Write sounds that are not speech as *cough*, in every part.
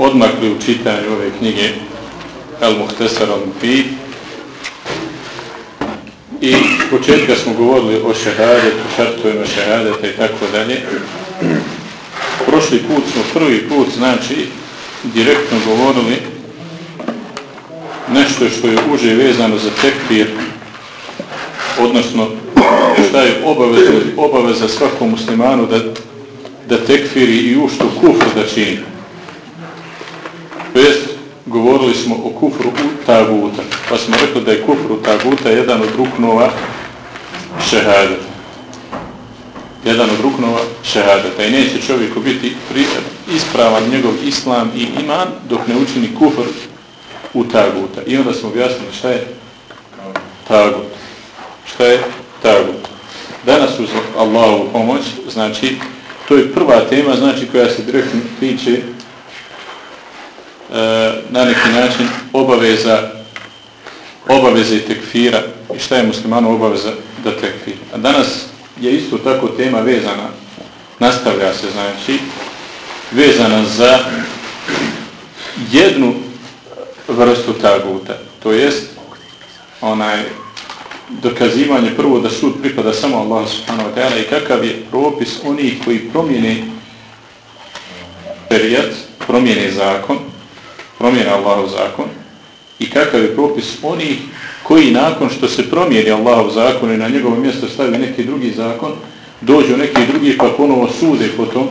odmakli u čitanju ove knjige El Muhtesar al Mufid i početka smo govorili o šehadetu, šartovima šehadeta i tako dalje. Prošli put smo prvi put, znači, direktno govorili nešto što je uže vezano za tekfir, odnosno šta je obaveza, obaveza svakom muslimanu da, da tekfiri i ušto kufr da čini. To govorili smo o kufru u taguta, pa smo rekli da je kufru taguta jedan od ruknova šehadeta. Jedan od ruknova šehadeta. I neće čovjeku biti ispravan njegov islam i iman dok ne učini kufr u taguta. I onda smo objasnili šta je tagut. Šta je tagut. Danas uz Allahovu pomoć, znači, to je prva tema, znači, koja se direktno tiče E, na neki način obaveza obaveze tekfira i šta je muslimanu obaveza da tekfira. A danas je isto tako tema vezana, nastavlja se znači, vezana za jednu vrstu taguta, to jest onaj dokazivanje prvo da sud pripada samo Allah subhanahu wa ta'ala i kakav je propis onih koji promijene perijat, promijene zakon, promijene Allahov zakon i kakav je propis onih koji nakon što se promijeni Allahov zakon i na njegovo mjesto stavi neki drugi zakon, dođu neki drugi pa ponovo sude po tom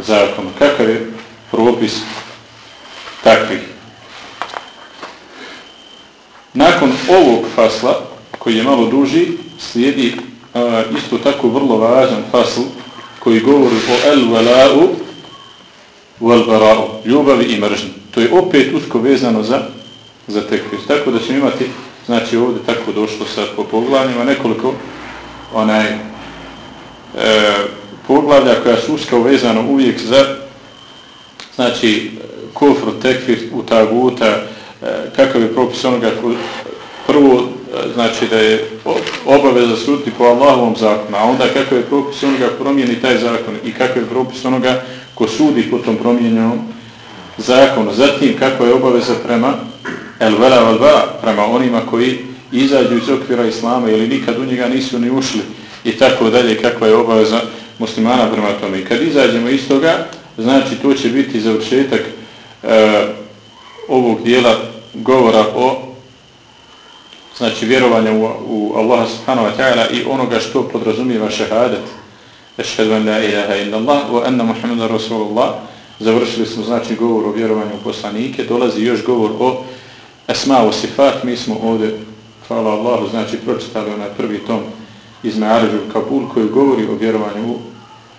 zakonu. Kakav je propis takvih? Nakon ovog fasla, koji je malo duži, slijedi a, isto tako vrlo važan fasl koji govori o el-vela'u wal-bara'u, ljubavi i mržnji to je opet usko vezano za za tekfir. Tako da ćemo imati, znači ovdje tako došlo sa po poglavljima, nekoliko onaj e, poglavlja koja su usko vezano uvijek za znači kufru tekfir u taguta, e, kakav je propis onoga ko, prvo e, znači da je obaveza suditi po Allahovom zakonu, a onda kakav je propis onoga promijeni taj zakon i kakav je propis onoga ko sudi po tom promijenjenom zakonu. Zatim kako je obaveza prema el vela vel vela, prema onima koji izađu iz okvira islama ili nikad u njega nisu ni ušli i tako dalje kakva je obaveza muslimana prema tome. I kad izađemo iz toga, znači to će biti završetak e, ovog dijela govora o znači vjerovanja u, u Allaha subhanahu wa ta'ala i onoga što podrazumijeva šehadet. Ešhedu an la ilaha illa Allah wa anna Muhammeda Rasulullah završili smo znači govor o vjerovanju u poslanike, dolazi još govor o esma o sifat, mi smo ovdje, hvala Allahu, znači pročitali onaj prvi tom iz Me'aređu Kabul koji govori o vjerovanju u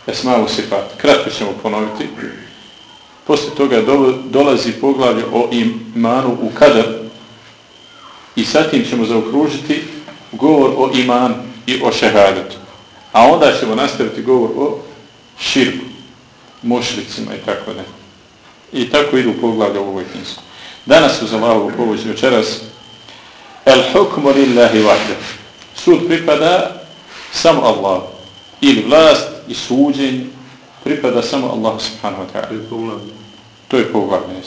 esma o sifat. Kratko ćemo ponoviti. Poslije toga dolazi poglavlje o imanu u kadar i satim ćemo zaokružiti govor o imanu i o šehadetu. A onda ćemo nastaviti govor o širku mušlicima i tako da. I tako idu poglavlje u ovoj knjizi. Danas uz Allahovu pomoć večeras El hukmu lillahi vahde. Sud pripada samo Allah. Ili vlast i suđenje pripada samo Allah subhanahu wa ta'ala. To je poglavlje.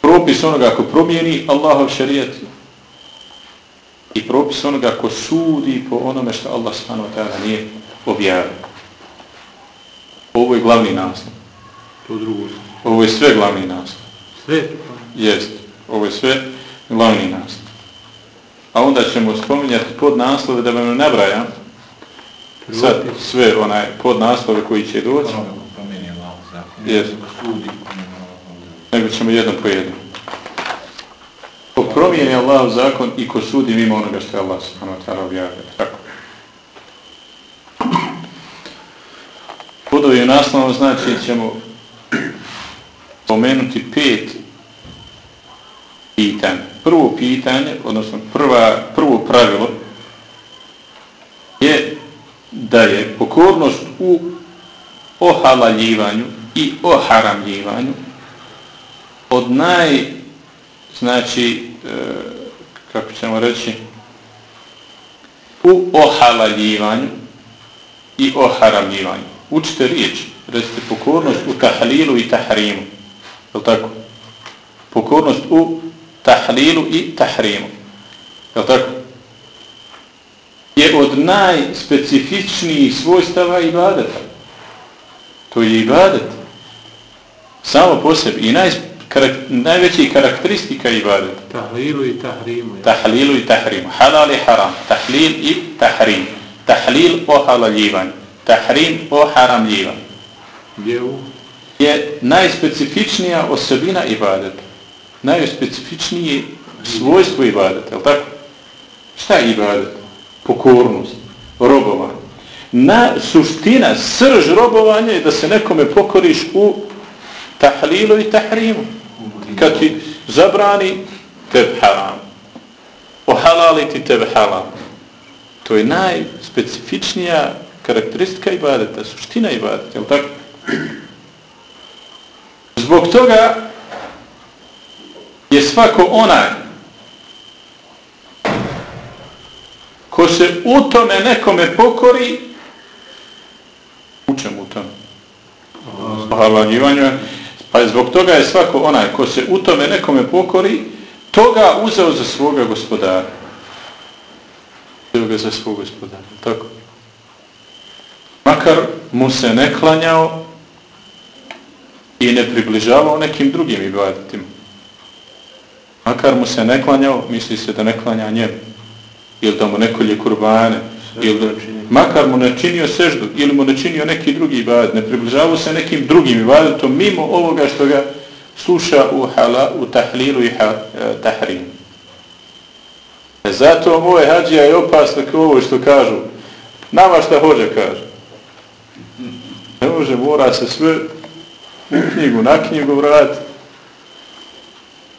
Propis onoga ko promijeni Allahov šarijat i propis onoga ko sudi po onome što Allah subhanahu wa ta'ala nije objavio. Ovo je glavni naslov. To drugo. Ovo je sve glavni naslov. Sve? Jest. Ovo je sve glavni naslov. A onda ćemo spominjati pod naslove da vam ne nabrajam. Sad sve onaj pod naslove koji će doći. Jest. Nego ćemo jedan po jedan. Ko promijeni Allah zakon i ko sudi mimo onoga što je Allah subhanahu wa ta'ala objavio. Tako. Podovi u naslovu znači ćemo spomenuti pet pitanja. Prvo pitanje, odnosno prva, prvo pravilo je da je pokornost u ohalaljivanju i oharamljivanju od naj, znači, e, kako ćemo reći, u ohalaljivanju i oharamljivanju. Učite riječ, recite pokornost u tahlilu i tahrimu. Je tako? Pokornost u tahlilu i tahrimu. Je tako? Je od najspecifičnijih svojstava ibadeta. To je ibadet. Samo po sebi. I naj, karak, najveći karakteristika ibadeta. Tahlilu i tahrimu. Ja. Tahlilu i tahrimu. Halal i haram. Tahlil i tahrim. Tahlil o halaljivanju. Tahrim o. Gdje u? Je najspecifičnija osobina ibadeta. Najspecifičnije svojstvo ibadeta. Je tako? Šta je ibadet? Pokornost. Robovanje na suština, srž robovanja je da se nekome pokoriš u tahlilu i tahrimu. Kad ti zabrani, tebe haram. Ohalaliti tebe haram. To je najspecifičnija karakteristika ibadeta, suština ibadeta, jel tako? Zbog toga je svako onaj ko se u tome nekome pokori u čemu tome? Zahvaljivanju. Pa zbog toga je svako onaj ko se u tome nekome pokori, toga uzeo za svoga gospodara. Uzeo ga za svog gospodara. Tako. Makar mu se ne klanjao i ne približavao nekim drugim ibaditima. Makar mu se ne klanjao, misli se da ne klanja njemu. Ili da mu nekolje kurbane, ili makar mu ne činio seždu ili mu ne činio neki drugi ibadet, ne približavao se nekim drugim ibadetom mimo ovoga što ga sluša u, hala, u tahlilu i ha, e, tahrim. E zato moje hađija je opasno kao ovo što kažu. Nama šta hođe kaže. Ne može, mora se sve u knjigu, na knjigu vrati.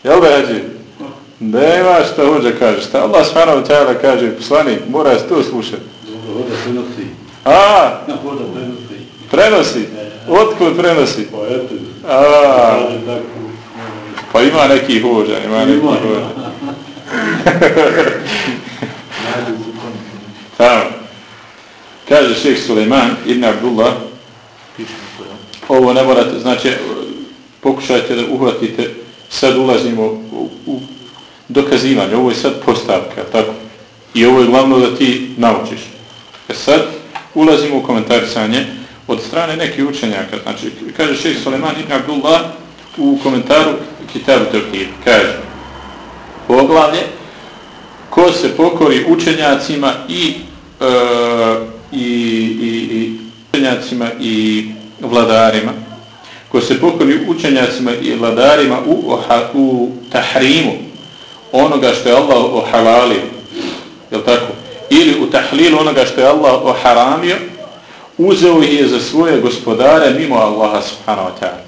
Jel da hađija? Nema šta hođe kaže. Šta Allah s.w.t. kaže, poslanik, mora se to slušati. Voda prenosi. A, Voda prenosi. Prenosi? Otkud prenosi? Pa eto. A, pa ima neki hođa, ima neki hođa. *laughs* Tamo. Kaže šeheh Suleiman ibn Abdullah, ovo ne morate, znači, pokušajte da uhvatite, sad ulazimo u, u dokazivanje, ovo je sad postavka, tako? I ovo je glavno da ti naučiš. E sad ulazimo u komentarisanje od strane nekih učenjaka. Znači, kaže šeht Suleman ibn Abdullah u komentaru Kitabu Tevhid. Kaže, poglavlje, ko se pokori učenjacima i, e, i, i, i učenjacima i vladarima, ko se pokori učenjacima i vladarima u, oha, u tahrimu onoga što je Allah ohalalio, je tako? ili u tahlilu onoga što je Allah oharamio, uzeo ih je za svoje gospodare mimo Allaha subhanahu wa ta'ala.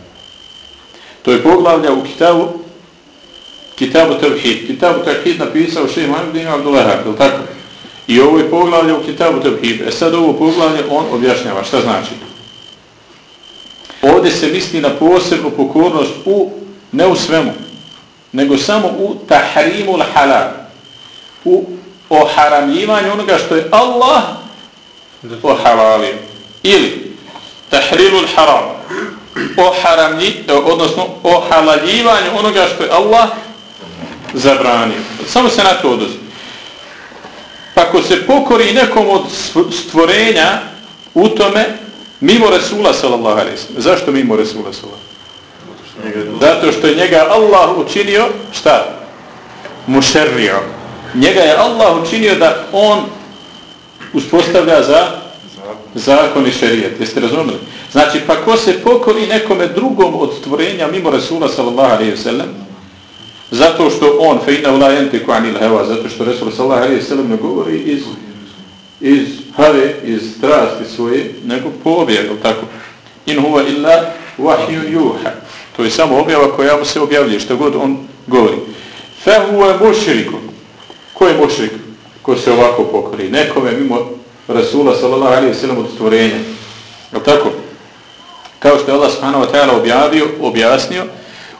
To je poglavlja u kitabu Kitabu Tevhid. Kitabu Tevhid napisao šehr Muhammed ibn Abdullah, je tako? I ovo je poglavlje u Kitabu Tevhid. E sad ovo poglavlje on objašnjava. Šta znači? Ovdje se misli na posebnu pokornost u, ne u svemu, nego samo u tahrimu halal. U o onoga što je Allah ohalalio. Ili tahrimul haram o haramlji, odnosno o halaljivanju onoga što je Allah zabranio. Samo se na to odnosi. Pa ako se pokori nekom od stvorenja u tome, mimo Resula sallallahu alaihi sallam. Zašto mimo Resula sallallahu Zato što je njega Allah učinio, šta? Mušerrio njega je Allah učinio da on uspostavlja za zakon i šerijat. Jeste razumeli? Znači, pa ko se pokori nekome drugom od stvorenja mimo Rasula sallallahu alaihi sallam, zato što on, fe inna ula jente ku'anil heva, zato što Resul sallallahu alaihi wa sallam ne govori iz, iz have, iz strasti svoje, nego po objavi, tako. In huva illa vahju juha. To je samo objava koja mu se objavljuje, što god on govori. Fehu je mušriku. Ko je mušrik? Ko se ovako pokori? Nekome mimo Rasula sallallahu alaihi wa sallam od stvorenja. Je tako? Kao što je Allah subhanahu wa ta'ala objavio, objasnio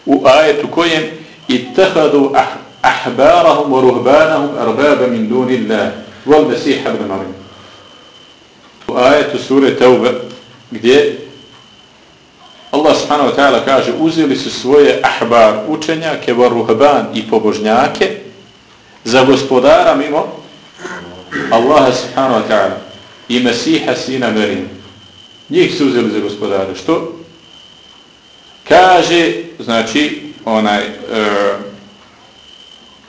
u ajetu kojem ittahadu ahbarahum wa ruhbanahum arbaba min dunillah wal mesih ibn Marim. U ajetu sure Tauba gdje Allah subhanahu wa ta'ala kaže uzeli su svoje ahbar učenjake wa ruhban i pobožnjake za gospodara mimo Allaha subhanahu wa ta'ala i Mesiha sina Marim. Njih su uzeli za gospodara. Što? Kaže, znači, onaj uh,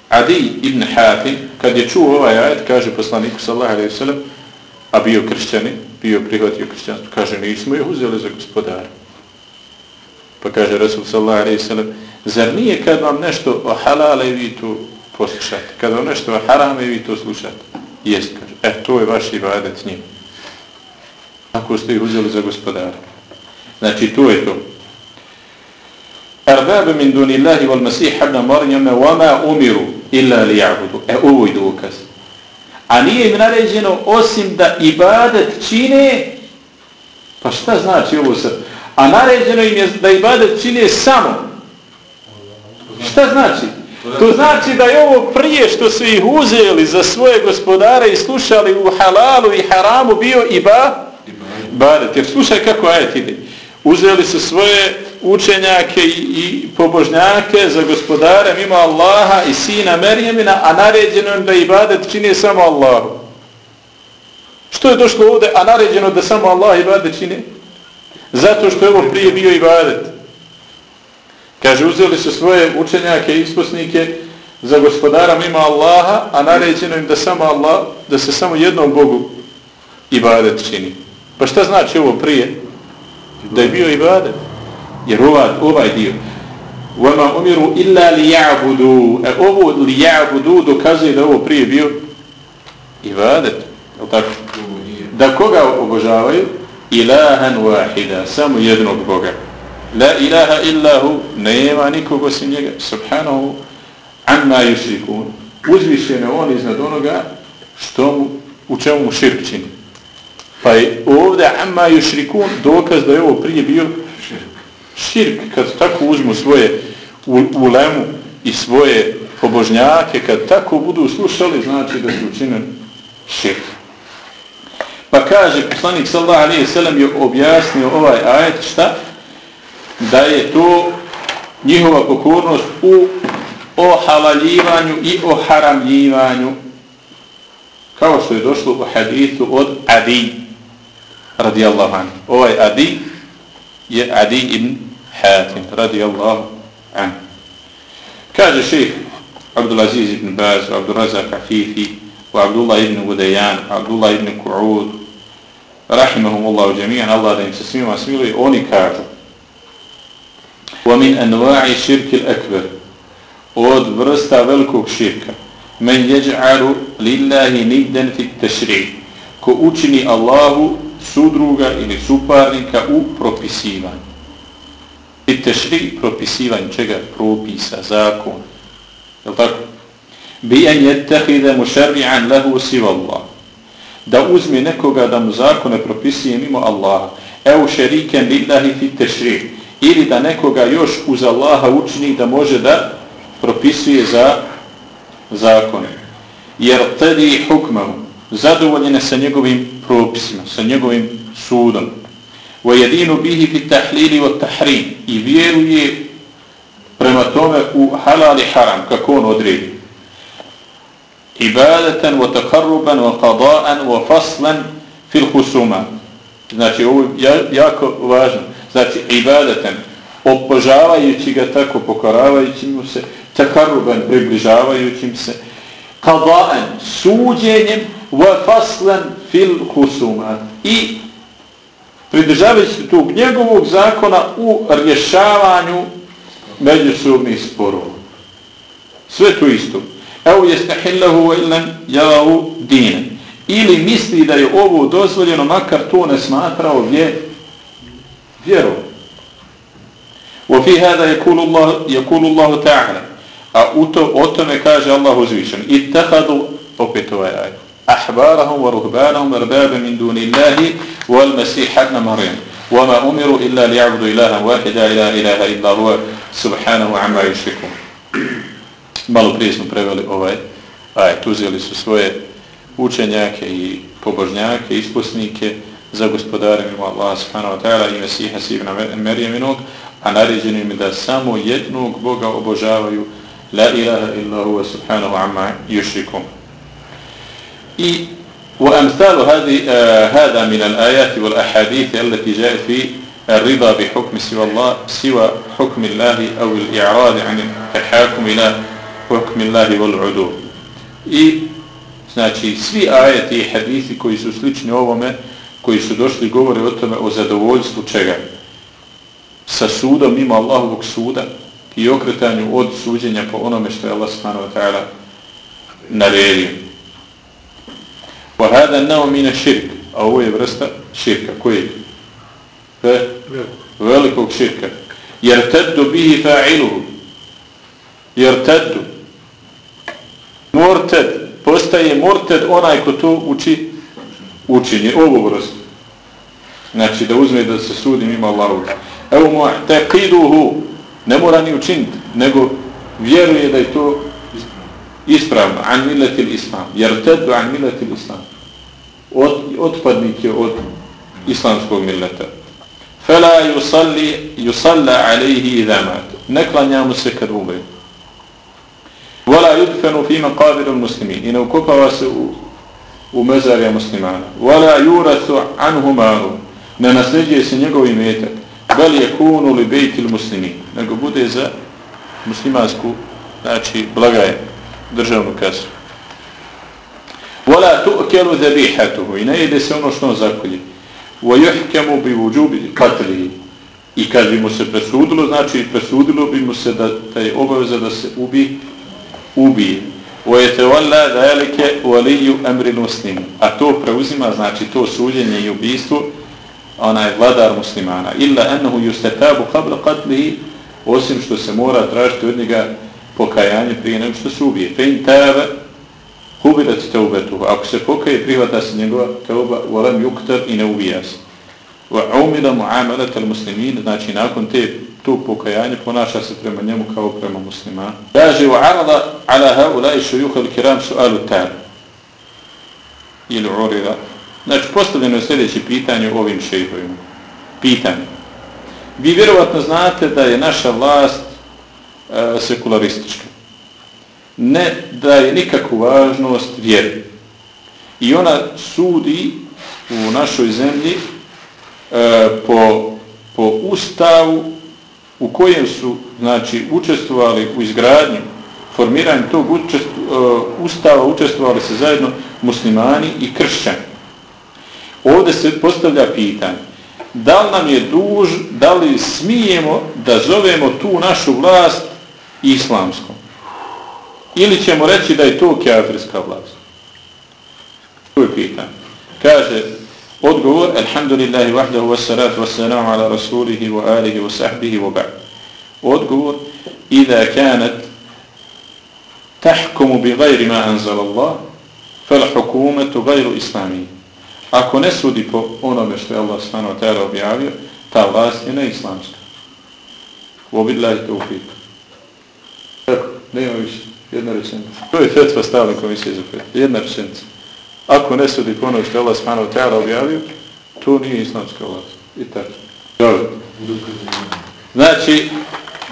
Adi ibn Hatim, kad je čuo ovaj ajet, kaže poslaniku sallahu alaihi sallam, a bio kršćani, bio prihvatio kršćanstvo, kaže, nismo ih uzeli za gospodara. Pa kaže Rasul sallallahu alaihi sallam, zar nije kad vam nešto o halale vi to poslušate, kad vam nešto o harame vi to slušate? Jest, kaže, e, to je vaš ibadet njim. Ako ste ih uzeli za gospodara. Znači, to je to. Arbabe min dunillahi wal masih ibn Marijama wama umiru illa liya'budu. E ovo je dokaz. A nije im naređeno osim da ibadet čine pa šta znači ovo sad? A naređeno im je da ibadet čine samo. Šta znači? To znači da je ovo prije što su ih uzeli za svoje gospodare i slušali u halalu i haramu bio iba ibadet. Jer slušaj kako ajet ide. Uzeli su svoje učenjake i, i pobožnjake za gospodara mimo Allaha i sina Merjemina, a naređeno je da ibadet čini samo Allahu. Što je došlo ovdje, a naređeno da samo Allah ibadet čini? Zato što je ovo prije bio ibadet. Kaže, uzeli su svoje učenjake i isposnike za gospodara mimo Allaha, a naređeno im da samo Allah, da se samo jednom Bogu ibadet čini. Pa šta znači ovo prije? Da je bio ibadet. Jer ovaj, ovaj dio وَمَا أُمِرُوا إِلَّا لِيَعْبُدُوا E ovo لِيَعْبُدُوا dokazuje da ovo prije bio ibadet. Tako? Da koga obožavaju? Ilahan wahida. Samo jednog Boga. La ilaha illahu. Nema nikog osim njega. Subhanahu. Amma yusrikun. Uzvišene on iznad onoga što mu, u čemu mu širk čini. Pa je ovdje amma yusrikun dokaz da je ovo prije bio širk, kad tako uzmu svoje ulemu i svoje pobožnjake, kad tako budu slušali, znači da su učinili širk. Pa kaže, poslanik sallallahu alaihi sallam je objasnio ovaj ajet, šta? Da je to njihova pokornost u ohalaljivanju i oharamljivanju, kao što je došlo u hadithu od Adi, radijallahu anhu. Ovaj Adi je Adi ibn Hatim, radijallahu an. Kaže ših Abdulaziz ibn Baz, Abdurazak Afifi, Abdullah ibn Udajan, Abdullah ibn Ku'ud, rahimahumullahu jami'an, Allah da im se svima smiluje, oni kažu وَمِنْ أَنْوَاعِ شِرْكِ الْأَكْبَرِ od vrsta velikog širka men jeđ'aru lillahi nidden fit tešri ko učini Allahu sudruga ili suparnika u propisivanju i tešri propisivanje čega? Propisa, zakon. Je li tako? bi en jettehide mušarri'an lehu siva Allah. Da uzme nekoga da mu zakone propisije mimo Allaha evo šeriken billahi fit tešri ili da nekoga još uz Allaha učini da može da propisuje za zakone. Jer tedi hukmahu. Zadovoljene sa njegovim propisima, sa njegovim sudom. وَيَدِينُ بِهِ فِي تَحْلِيلِ وَتَحْرِيمِ i vjeruje prema tome u halal i haram, kako on odredi. Ibadatan wa taqarruban wa qada'an wa faslan fil husuma. Znači, ovo je jako važno. Znači, ibadatan, opožavajući ga tako, pokoravajući mu se, taqarruban, približavajućim se, qada'an, suđenjem, wa faslan fil husuma. I pridržavajući tog njegovog zakona u rješavanju međusobnih sporova. Sve to isto. Evo jeste hillahu ilan javu dine. Ili misli da je ovo dozvoljeno, makar to ne smatrao vje, vjerom. وفي هذا يقول الله يقول الله تعالى a u to, o tome kaže Allah uzvišen ittehadu opet ovaj aj ahbarahum wa ruhbanahum arbabe min duni Allahi wal masih ibn Maryam وما أمروا إلا ليعبدوا إلها واحدا لا إله إلا هو سبحانه عما يشركون malo prije smo preveli ovaj ajet, uzeli su svoje učenjake i pobožnjake, isposnike za gospodarem ima Allah subhanahu wa ta'ala i Mesiha Sibna Merijeminog, a naređeni mi da samo jednog Boga obožavaju la ilaha illa huwa subhanahu amma yushrikum. I وأمثال هذه آه هذا من الآيات والأحاديث التي جاءت في الرضا بحكم سوى الله سوى حكم الله أو الإعراض عن التحاكم إلى حكم الله والعدو i znači svi ajeti i hadisi koji su slični ovome koji su došli govore o tome o zadovoljstvu čega sa sudom mimo Allahovog suda i okretanju od suđenja po onome što je Allah subhanahu wa ta'ala naredio وهذا النوع من الشرك a ovo je vrsta širka koji je velikog širka jer teddu bihi fa'iluhu jer teddu morted postaje morted onaj ko to uči učinje ovu vrstu znači da uzme da se sudi mimo Allahu evo mu taqiduhu ne mora ni učiniti nego vjeruje da je to ispravno an millati islam jer teddu an millati islam od, otpadnike od islamskog milleta. Fela yusalli yusalla alayhi idha mat. Neklanja mu se kad umre. Wala yudfanu fi maqabir almuslimin. Ina ukopava se u, u mezarja muslimana. Wala yurathu anhu malu ne nasljeđuje se njegov imetak. Bel je kunu li bejti muslimin nego bude za muslimansku znači blagaje državnu kasu. ولا tu'kalu ذبيحته ina ide se ono što on zakolje. Wa yuhkamu i kad bi mu se presudilo znači presudilo bi mu se da taj obaveza da se ubi ubije. وَيَتَوَلَّا ذَلِكَ وَلِيُّ أَمْرِ الْمُسْلِمِ muslim. A to preuzima znači to suđenje i ubijstvo, onaj vladar muslimana. Illa annahu yustatabu qabla qatlihi osim što se mora tražiti od njega pokajanje prije nego što se ubije. فَإِنْ تَابَ kubirat teubetuhu. ako se pokaje prihvata se njegova teuba, walam yuktar i ne ubija se wa umila muamalat al muslimin znači nakon te to pokajanje ponaša se prema njemu kao prema muslimanu kaže wa arada ala haula šujuha al kiram su'alu tar ili urira. Znači, postavljeno je sljedeće pitanje ovim šejhovima. Pitanje. Vi vjerovatno znate da je naša vlast e, sekularistička. Ne daje nikakvu važnost vjeri. I ona sudi u našoj zemlji e, po, po ustavu u kojem su znači, učestvovali u izgradnju, formiranju tog učestv, e, ustava, učestvovali se zajedno muslimani i kršćani ovdje se postavlja pitanje da li nam je duž, da li smijemo da zovemo tu našu vlast islamskom ili ćemo reći da je to kafirska vlast to je pitanje kaže odgovor alhamdulillahi vahdahu wassalatu wassalamu ala rasulihi wa alihi wa sahbihi wa ba'd odgovor idha kanat tahkumu bi gajri ma anzal Allah fal hukumetu gajru islamiji ako ne sudi po onome što je Allah stano tera objavio, ta vlast je neislamska. U obillahi to upitu. Tako, nema više. Jedna rečenica. To je fetva stavne komisije za fetva. Jedna rečenica. Ako ne sudi po onome što je Allah stano tera objavio, to nije islamska vlast. I tako. Dobro. Znači,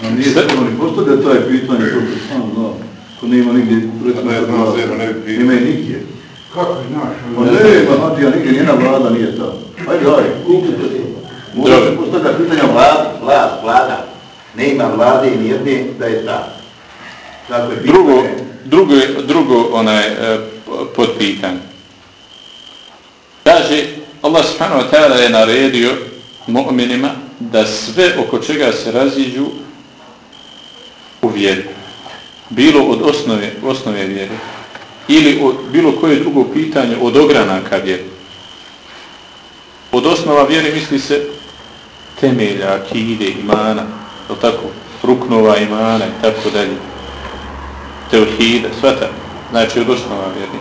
No nije se to ni postavlja taj pitanje, to se sam znao. Ko nema nigdje, recimo, Ne znam, zero, ne bi. Ima i nigdje. Kako je naš? Ma ne, ma Hatija, nigdje njena vlada nije ta. Ajde, ajde. Možda se postavlja pitanja vlada, vlada, vlada. Ne ima vlade ni jedne da je ta. Je pitanje. drugo, drugo, drugo onaj e, podpitanje. Kaže, Allah subhanahu wa ta'ala je naredio mu'minima da sve oko čega se raziđu u vjeru. Bilo od osnove, osnove vjere ili od bilo koje drugo pitanje od ogranaka vjere. Od osnova vjere misli se temelja, akide, imana, tako, ruknova imana i tako dalje, teohida, sve tako, znači od osnova vjerni.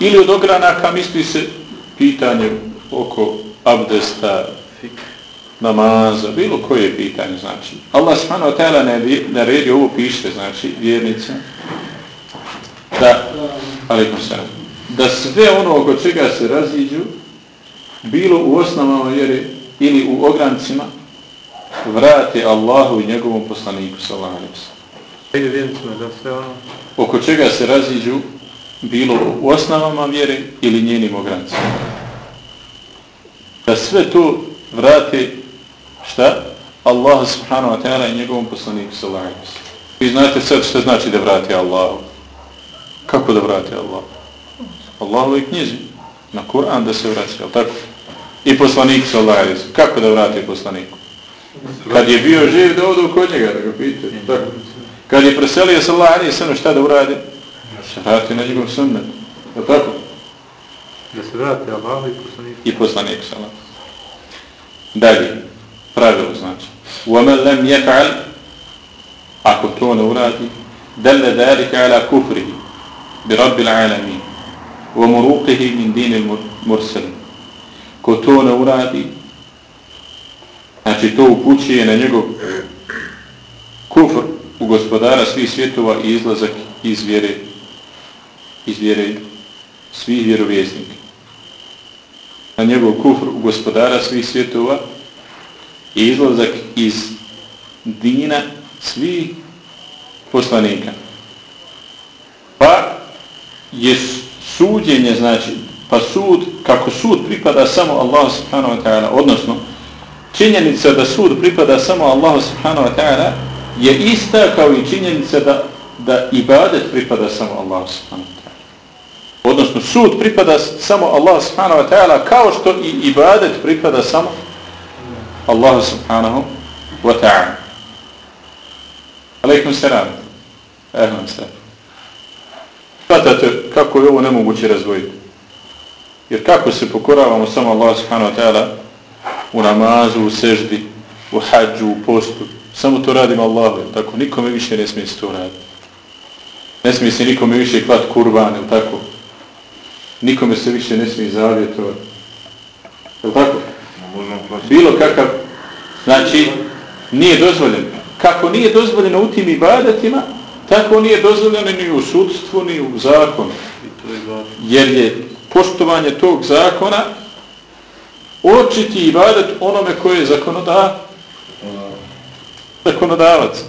Ili od ogranaka misli se pitanje oko abdesta, namaza, bilo koje pitanje, znači. Allah subhanahu wa ta'ala naredi ovo piše, znači, vjernica, da, alaikum sallam, da sve ono oko čega se raziđu, bilo u osnovama vjere ili u ograncima, vrati Allahu i njegovom poslaniku, sallallahu alaihi sallam. da sve ono... Oko čega se raziđu, bilo u osnovama vjere ili njenim ograncima. Da sve to vrati šta? Allah subhanahu wa ta'ala i njegovom poslaniku sallallahu alaihi. Vi znate sad što znači da vrati Allahu. Kako da vrati Allahu? Allahu i knjizi. Na Kur'an da se vrati, jel tako? I poslanik sallallahu alaihi. Kako da vrati poslaniku? Kad je bio živ da odu kod njega da ga pitaju. Tako. Kad je preselio sallallahu alaihi sallam šta da uradi? Se vrati na njegov sunnet. Jel tako? Da se vrati Allahu i poslanik. I poslanik sallallahu Dalje pravilo znači. وَمَنْ لَمْ يَفْعَلْ Ako to ne uradi, دَلَّ ذَلِكَ عَلَى كُفْرِهِ بِرَبِّ الْعَالَمِينَ وَمُرُوقِهِ مِنْ دِينِ الْمُرْسَلِ Ko to ne uradi, znači to upućuje na njegov kufr u gospodara svih svjetova i izlazak iz vjere, iz vjere svih vjerovjesnika. Na njegov kufr u gospodara svih svjetova i izlazak iz dina svih poslanika. Pa je suđenje, znači, pa sud, kako sud pripada samo Allahu subhanahu wa ta'ala, odnosno, činjenica da sud pripada samo Allahu subhanahu wa ta'ala, je ista kao i činjenica da, da ibadet pripada samo Allah subhanahu wa ta'ala. Odnosno, sud pripada samo Allah subhanahu wa ta'ala, kao što i ibadet pripada samo Allahu subhanahu wa ta'ala. Aleikum salam. Ehlam salam. Svatate kako je ovo nemoguće razvojiti. Jer kako se pokoravamo samo Allah subhanahu wa ta'ala u namazu, u seždi, u hađu, u postu. Samo to radimo Allahu. Tako, nikome više ne smije se to raditi. Ne smije se nikome više klat kurban, ili tako? Nikome se više ne smije zavjetovati. Je tako? bilo kakav, znači, nije dozvoljeno. Kako nije dozvoljeno u tim ibadetima, tako nije dozvoljeno ni u sudstvu, ni u zakonu. Jer je poštovanje tog zakona očiti ibadet onome koje je zakonodav zakonodavac.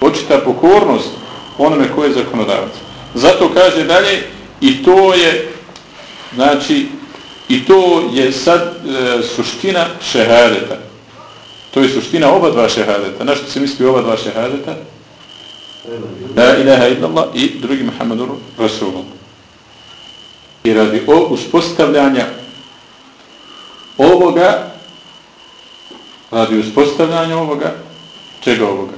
Očita pokornost onome koje je zakonodavac. Zato kaže dalje, i to je, znači, I to je sad e, suština šehadeta. To je suština oba dva šehadeta. Na što se misli oba dva šehadeta? La ilaha illallah i drugi Muhammedur Rasulullah. I radi o uspostavljanja ovoga, radi uspostavljanja ovoga, čega ovoga?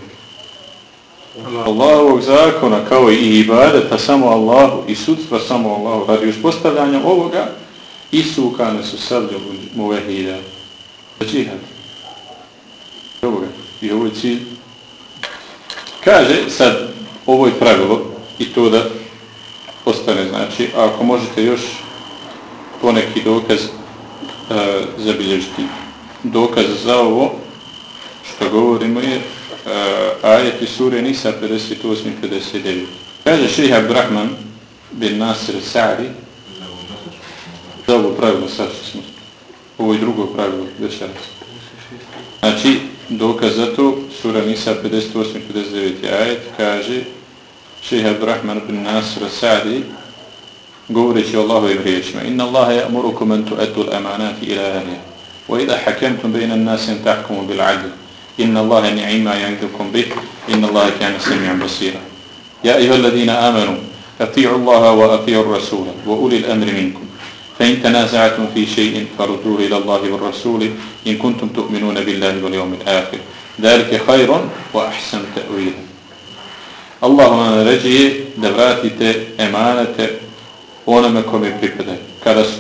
Allahovog zakona kao i ibadeta samo Allahu i sudstva samo Allahu radi uspostavljanja ovoga isukane su sablje muvehida znači, za džihad. Ovoga. I ovo je cilj. Kaže sad, ovo je pravilo i to da ostane, znači, a ako možete još poneki dokaz uh, zabilježiti. Dokaz za ovo što govorimo je uh, ajet iz sure Nisa 58-59. Kaže šeha Brahman bin Nasir Sa'ri za ovo pravilo sad što smo ovo je drugo pravilo večeras. Znači, dokaz za to, sura Nisa 58-59 ajet, kaže šeha Abdurrahman bin Nasir Sa'di, govoreći o Allahovim riječima, Inna Allahe ja'murukum an tu'atu al-amanati ila ahliha, وإذا حكمتم بين الناس أن تحكموا بالعدل إن الله نعيم ما يعدكم به إن الله كان سميعا بصيرا. يا أيها الذين آمنوا أطيعوا الله وأطيعوا الرسول وأولي الأمر منكم. فإن تنازعتم في شيء فردوه إلى الله والرسول إن كنتم تؤمنون بالله واليوم الآخر. ذلك خير وأحسن تأويلا. اللهم naređuje da أمانة emanete onome kome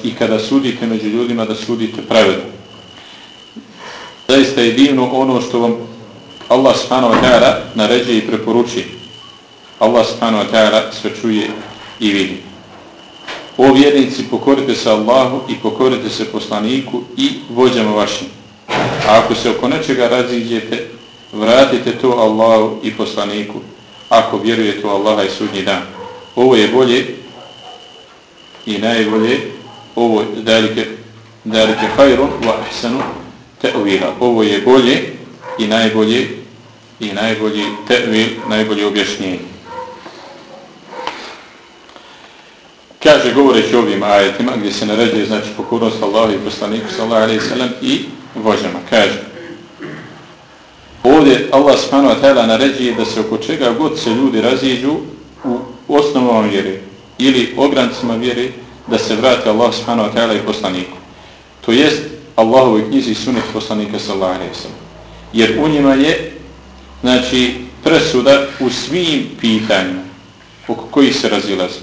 I kada sudite među ljudima, da sudite pravedno. Zaista je divno ono što vam Allah subhanahu wa ta'ala naređe i preporuči. Allah subhanahu wa ta'ala sve čuje i vidi. O vjernici, pokorite se Allahu i pokorite se poslaniku i vođama vašim. A ako se oko nečega raziđete, vratite to Allahu i poslaniku, ako vjerujete u Allaha i sudnji dan. Ovo je bolje i najbolje, ovo je dalike, dalike hajru wa ahsanu te'vila. Ovo je bolje i najbolje i najbolji te'vil, najbolje objašnjenje. Kaže, govoreći ovim ajetima, gdje se naređuje, znači, pokornost Allahu i poslaniku, sallahu alaihi sallam, i vođama. Kaže, ovdje Allah subhanahu wa ta'ala naređuje da se oko čega god se ljudi raziđu u osnovom vjeri ili ograncima vjeri, da se vrati Allah subhanahu wa ta'ala i poslaniku. To jest Allahovoj knjizi i sunet poslanika sallahu alaihi sallam. Jer u njima je, znači, presuda u svim pitanjima oko koji se razilaze.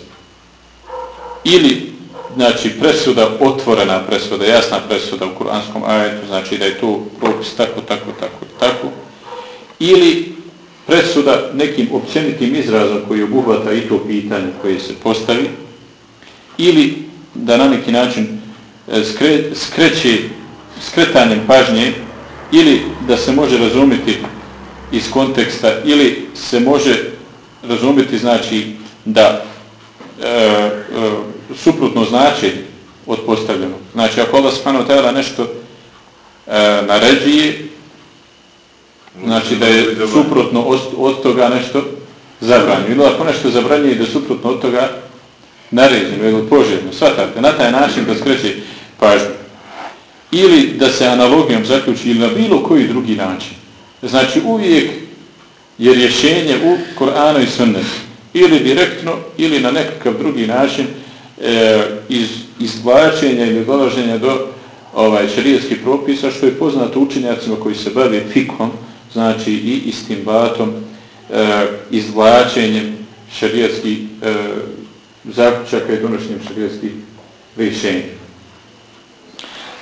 Ili znači presuda otvorena presuda, jasna presuda u kuranskom ajetu, znači da je to propis tako, tako, tako, tako, ili presuda nekim općenitim izrazom koji obuhvata i to pitanje koje se postavi, ili da na neki način e, skre, skreće skretanjem pažnje, ili da se može razumjeti iz konteksta, ili se može razumjeti znači da e, e, suprotno znači od postavljenog. Znači, ako Allah subhanahu wa ta'ala nešto e, naređuje, znači da je suprotno od, od toga nešto zabranjeno. Ili ako nešto zabranjuje da je suprotno od toga naređeno ili poželjno. Svatate, na taj način da skreće pažnju. Ili da se analogijom zaključi ili na bilo koji drugi način. Znači, uvijek je rješenje u Koranu i Sunnetu ili direktno ili na nekakav drugi način e, iz izvlačenja ili dolaženja do ovaj šerijskih propisa što je poznato učenjacima koji se bave fikom, znači i istimbatom, e, izvlačenjem šerijskih e, zaključaka i donošenjem šerijskih rješenja.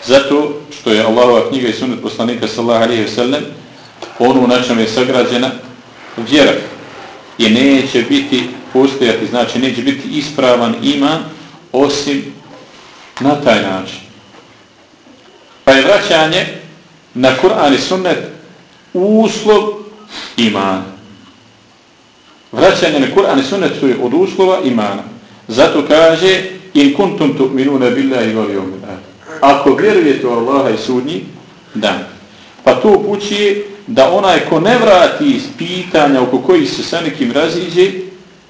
Zato što je Allahova knjiga i sunet poslanika sallahu alaihi wa ono na čem je sagrađena vjera i neće biti postojati, znači neće biti ispravan iman osim na taj način. Pa je vraćanje na Kur'an i sunnet uslov imana. Vraćanje na Kur'an i sunnet su je od uslova imana. Zato kaže in kuntum tu'minuna billahi wal yawmil akhir. Ako vjerujete u Allaha i sudnji dan. Pa to upućuje da onaj ko ne vrati iz pitanja oko kojih se sa nekim raziđe,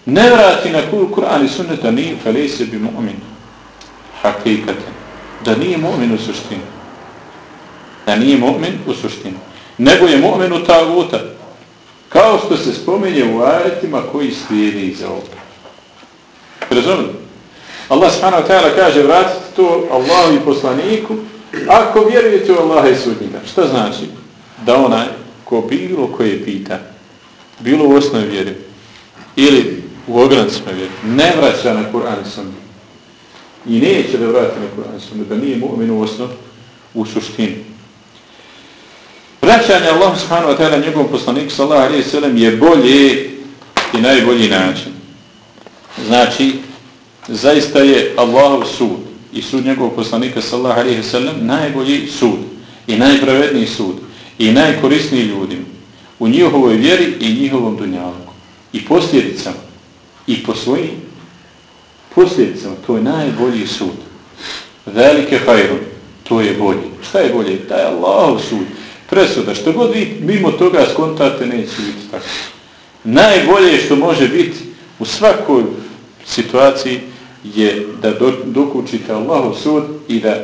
ne vrati na Kur'an i sunneta nije falese bi mu'min. Hakikatan. Da nije mu'min u suštini. Da nije mu'min u suštini. Nego je mu'min u taguta. Kao što se spomenje u ajetima koji slijedi za ovo. Razumite? Allah subhanahu wa ta'ala kaže vratite to Allahu i poslaniku ako vjerujete u Allaha i sudnika. Šta znači? Da onaj ko bilo koje pita, bilo u osnovi vjeri, ili u ogranicima vjeri, ne vraća na Kur'an i Sunni. I neće da vrati na Kur'an i Sunni, da nije mu'min u osnovi, u suštini. Vraćanje Allah subhanahu wa ta'ala njegovom poslaniku sallahu alaihi sallam je bolje i najbolji način. Znači, zaista je Allahov sud i sud njegovog poslanika sallahu alaihi sellem najbolji sud i najpravedniji sud i najkorisniji ljudima u njihovoj vjeri i njihovom dunjalku. I posljedicama i po svojim posljedicama to je najbolji sud. Velike hajru to je bolji. Šta je bolje? da je Allahov sud. Presuda što god vi mimo toga skontate neće biti tako. Najbolje što može biti u svakoj situaciji je da dokučite Allahov sud i da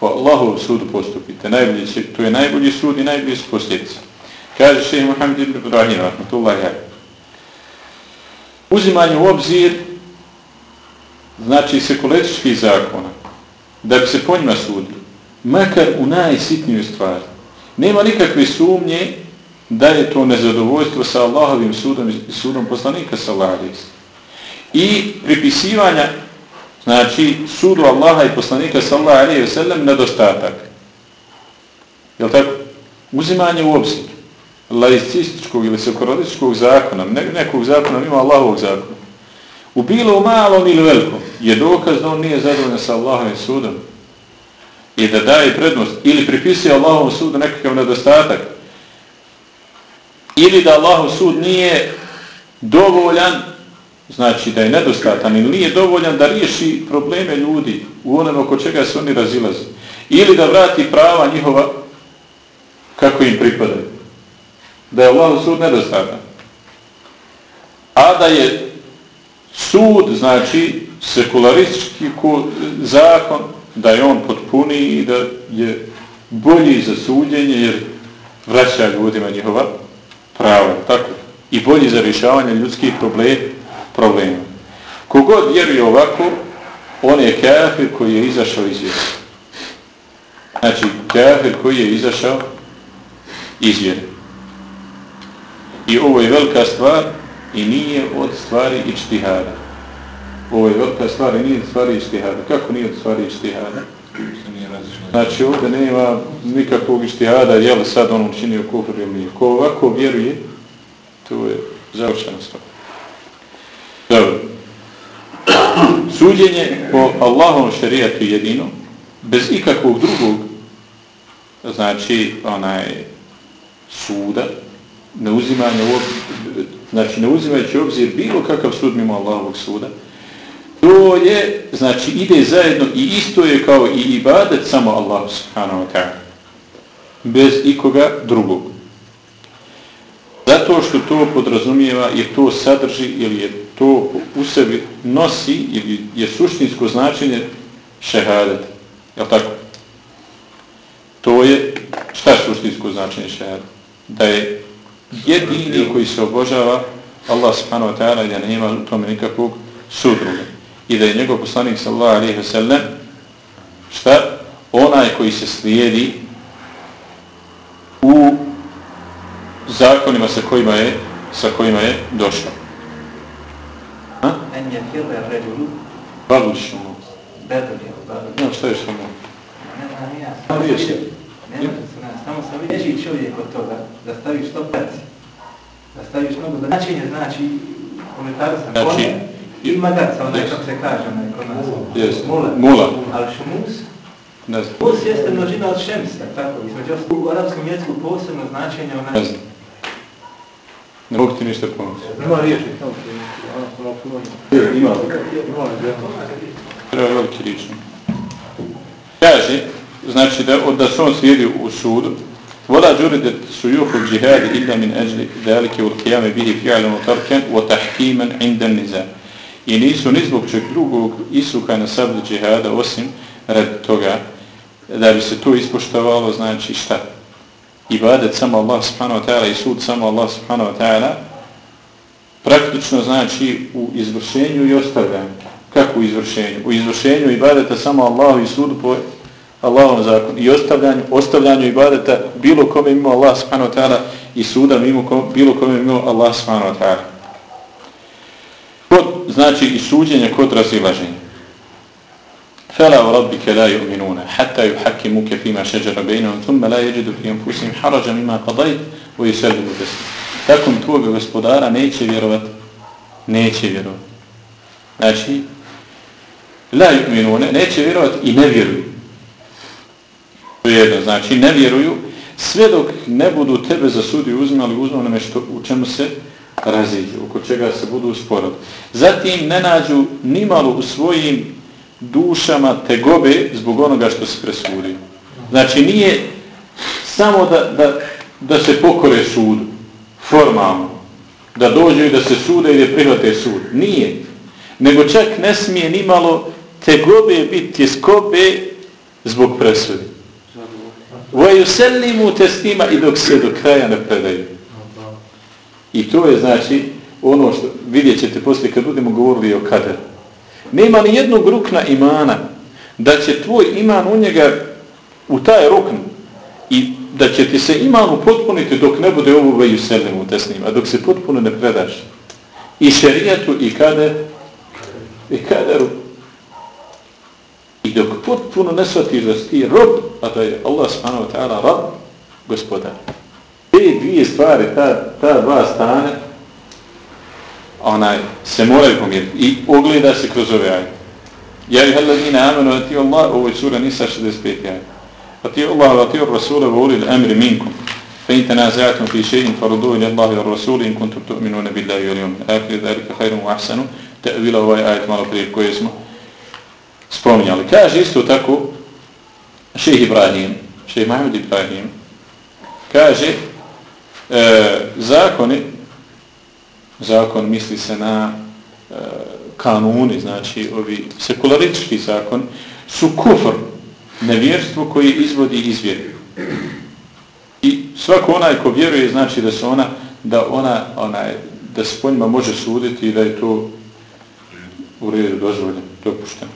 po Allahov sudu postupite. Najbolji, to je najbolji sud i najbolji su posljedice. Kaže še Muhammed ibn Ibrahim, rahmatullahi alaihi. Uzimanje u obzir znači sekuletički zakona da bi se po njima sudili, makar u najsitnijoj stvari. Nema nikakve sumnje da je to nezadovoljstvo sa Allahovim sudom i sudom poslanika sa Allahom. I pripisivanja Znači, sudu Allaha i poslanika sallallahu alaihi wa sallam nedostatak. Jel tako? uzimanje u obzir laicističkog ili sekuralističkog zakona, ne, nekog zakona, ima Allahovog zakona, u bilo malom ili velikom, je dokaz da on nije zadovoljan sa Allahovim sudom i da daje prednost ili pripisuje Allahovom sudu nekakav nedostatak ili da Allahov sud nije dovoljan, znači da je nedostatan ili nije dovoljan da riješi probleme ljudi u onom oko čega se oni razilaze ili da vrati prava njihova kako im pripadaju. Da je Allahov sud nedostatan. A da je sud, znači sekularistički zakon, da je on potpuni i da je bolji za suđenje jer vraća ljudima njihova prava. Tako. I bolji za rješavanje ljudskih problema. Kogod vjeruje ovako, on je kafir koji je izašao iz vjere. Znači, kafir koji je izašao iz vjere. I ovo je velika stvar i nije od stvari ičtihara. Ovo je velika stvar i nije od stvari ičtihada. Kako nije od stvari ičtihada? Znači ovdje nema nikakvog ištihada, jel sad on učinio kufr ili nije. Ko ovako vjeruje, to je završena stvar. Dobro. Suđenje po Allahom šarijatu jedino, bez ikakvog drugog, znači onaj suda, ne uzimanje znači ne uzimajući obzir bilo kakav sud mimo Allahovog suda, to je, znači ide zajedno i isto je kao i ibadet samo Allah subhanahu wa ta'ala. Bez ikoga drugog. Zato što to podrazumijeva jer to sadrži ili je to u sebi nosi ili je suštinsko značenje šehadeta. Jel tako? To je, šta je suštinsko značenje šehadeta? Da je jedini koji se obožava Allah subhanahu wa ta'ala i da nema u tome nikakvog sudruga. I da je njegov poslanik sallallahu alaihi wa sallam šta? Onaj koji se slijedi u zakonima sa kojima je sa kojima je došao. En je firle ređulu Bagli šumu. Bedel je. No, šta je šumu? Ne znam ja. Samo Nema se nas, samo sam vidi čovjek od toga da staviš to preci, da staviš nogu, da načinje znači komentara sam znači, kone, i magaca, onaj kako se kaže, onaj kod nas. Yes. Mula. Mula. Ali šumus? Ne znam. Mus jeste množina od šemsa, tako, između u arapskom jeziku posebno značenje onaj... Ne znam. Ne mogu ti ništa pomoći. Ima riječi, ima. Treba veliki riječ. Kaže, znači da, da se on slijedi u sudu, Vola džuridet sujuhu džihadi illa min ajli dalike ul qiyame bihi fi'alom utarken wa tahkiman indan niza. I nisu ni zbog čeg drugog isuka na sabu džihada osim red toga da bi se to ispoštovalo, znači šta? Ibadet samo Allah subhanahu wa ta'ala i sud samo Allah subhanahu wa ta'ala praktično znači u izvršenju i ostavljanju. Kako u izvršenju? U izvršenju ibadeta samo Allahu i sudu po Allahom zakonu i ostavljanju, ostavljanju ibadeta bilo kome mimo Allah subhanahu wa ta'ala i suda mimo kom, bilo kome mimo Allah subhanahu wa ta'ala. Kod, znači i suđenje kod razilaženja. فلا وربك لا يؤمنون حتى يحكموك فيما شجر بينهم ثم لا يجدوا في انفسهم حرجا مما قضيت ويسلموا تسليما Takom tvojeg gospodara neće vjerovati. Neće vjerovati. Znači, la yu'minune, neće vjerovati i ne vjeruju. jedno, znači ne vjeruju, sve dok ne budu tebe za sudi uzmali uzmali što u čemu se raziđu, oko čega se budu usporati. Zatim ne nađu nimalo u svojim dušama tegobe zbog onoga što se presudio. Znači nije samo da, da, da se pokore sudu formalno, da dođu i da se sude i da prihvate sud. Nije. Nego čak ne smije nimalo tegobe biti skobe zbog presudi. Voju selimu njima i dok se do kraja ne predaju. I to je znači ono što vidjet ćete poslije kad budemo govorili o kaderu. Nema ni jednog rukna imana da će tvoj iman u njega u taj rukn i da će ti se iman upotpuniti dok ne bude ovo veju tesnim tesnima, dok se potpuno ne predaš. I šerijatu i kader i kaderu I dok potpuno ne shvatiš da si rob, a da je Allah subhanahu wa ta'ala rob, gospodar. Te dvije stvari, ta, ta dva stane, onaj, se moraju pomiriti i ogleda se kroz ove ajde. Ja i halladina amanu ati Allah, ovo je sura Nisa 65. ajde. Ati Allah, ati Rasula, voli amri minkum. Fe in tanazatum fi shay'in farudduhu ili Allahi wa rasuli in kuntum tu'minuna billahi wal yawmil akhir dhalika khairun wa ahsanu Ta'vila ovaj ajet malo prije koje smo spominjali. Kaže isto tako šeh Ibrahim, šeh Mahmud Ibrahim kaže e, zakoni zakon misli se na e, kanuni, znači ovi sekularistički zakon su kufr, nevjerstvo koji izvodi iz vjeri. I svako onaj ko vjeruje znači da se ona da ona onaj da se po njima može suditi i da je to u redu dozvoljeno, dopušteno.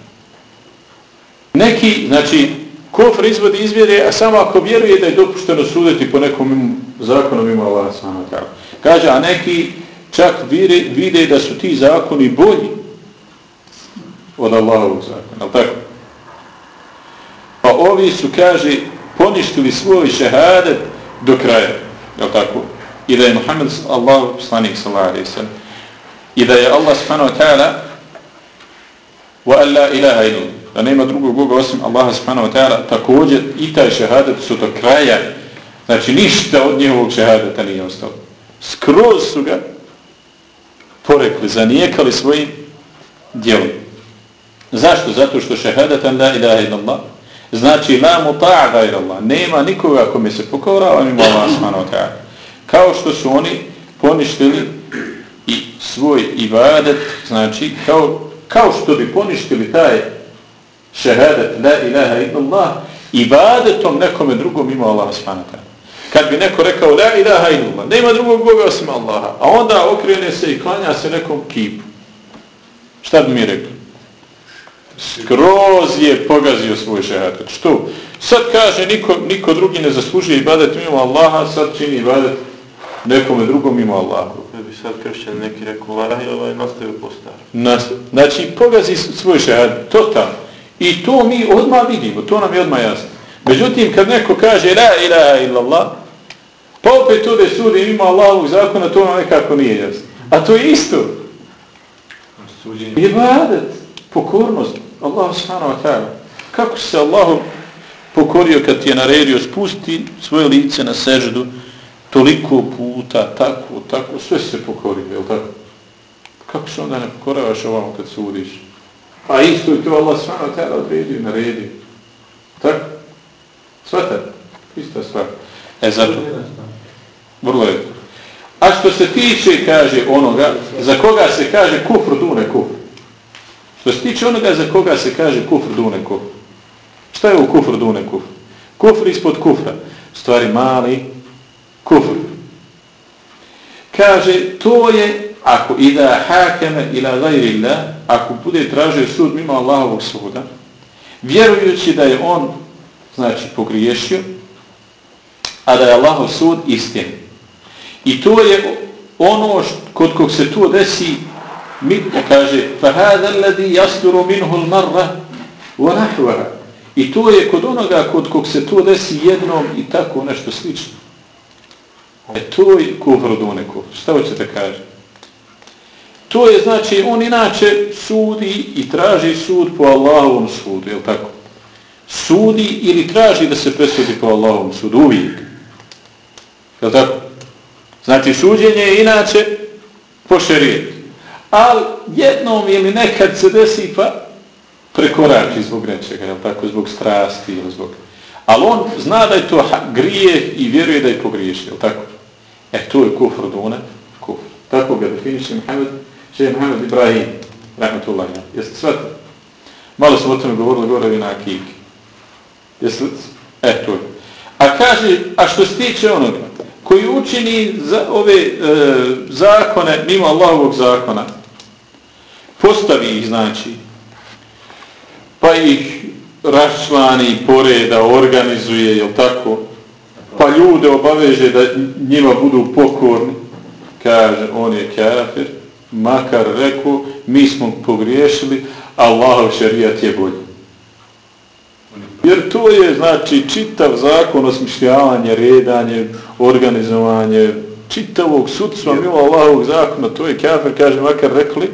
Neki, znači, kofr izvodi izvjere, a samo ako vjeruje da je dopušteno suditi po nekom zakonom ima Allah samo tako. Kaže, a neki čak vide, vide da su ti zakoni bolji od Allahovog zakona, ali tako? Pa ovi su, kaže, poništili svoj šehadet do kraja, je tako? I da je Muhammed Allah poslanik sallallahu alaihi sallam i da je Allah subhanahu wa ta'ala wa alla ilaha ilu da nema drugog Boga osim Allaha subhanahu wa ta'ala također i taj šehadet su do kraja znači ništa od njihovog šehadeta nije ostalo skroz su ga porekli, zanijekali svojim djelom zašto? zato što šehadatan la ilaha illallah znači la muta'a gajra Allah. Nema nikoga kome se pokorava mimo Allah subhanahu wa ta'ala. Kao što su oni poništili i svoj ibadet znači kao, kao što bi poništili taj šehadet la ilaha illallah ibadetom nekome drugom mimo Allah subhanahu wa ta'ala kad bi neko rekao la ilaha illallah nema drugog Boga osim Allaha a onda okrene se i klanja se nekom kipu šta bi mi rekli skroz je pogazio svoj šehadet. Što? Sad kaže, niko, niko drugi ne zaslužuje ibadet mimo Allaha, sad čini ibadet nekome drugom mimo Allaha. Ja bi sad kršćan neki rekao, la i ovaj nastavio postar. Znači, pogazi svoj šehadet, totalno. I to mi odmah vidimo, to nam je odmah jasno. Međutim, kad neko kaže la ilaha illallah, pa opet tu da sudi mimo Allahovog zakona, to nam nekako nije jasno. A to je isto. Ibadet, pokornost. Allah subhanahu wa ta'ala. Kako se Allahu pokorio kad ti je naredio spusti svoje lice na seždu toliko puta, tako, tako, sve se pokorio, je li tako? Kako se onda ne pokoravaš ovom kad sudiš? A isto je to Allah subhanahu wa ta'ala odredio, naredio. Tako? Svata? Ista stvar. E zato. Vrlo je. A što se tiče, kaže onoga, za koga se kaže kufr, dune kufr. Što se tiče onoga za koga se kaže kufr dune kufr. Šta je u kufr dune kufr? Kufr ispod kufra. Stvari mali kufr. Kaže, to je ako ida hakeme ila gajrilla, ako bude tražio sud mimo Allahovog suda, vjerujući da je on, znači, pogriješio, a da je Allahov sud istin. I to je ono kod kog se to desi mi kaže فَهَذَا الَّذِي alladhi مِنْهُ minhu al-marra wa i to je kod onoga kod kog se to desi jednom i tako nešto slično. E to je kufr do neko šta hoćete kaže to je znači on inače sudi i traži sud po Allahovom sudu je tako? Sudi ili traži da se presudi po Allahovom sudu uvijek. Je tako? Znači suđenje je inače po šerijetu ali jednom ili nekad se desi pa prekorači zbog nečega, jel tako, zbog strasti ili zbog... Ali on zna da je to grije i vjeruje da je pogriješio, jel tako? E, to je kufr dune, kufr. Tako ga definiše Muhammed, še Muhammed Ibrahim, rahmatullahi, jeste sve? Malo smo o tome govorili gore na Akiki. Jeste, e, to je. A kaže, a što se tiče onoga, koji učini za ove e, zakone mimo Allahovog zakona, postavi ih, znači, pa ih raščlani, poreda, organizuje, jel tako, pa ljude obaveže da njima budu pokorni, kaže, on je kafir, makar reku, mi smo pogriješili, Allahov šarijat je bolji. Jer to je, znači, čitav zakon osmišljavanje, redanje, organizovanje, čitavog sudstva mimo Allahovog zakona, to je kafir, kaže, makar rekli,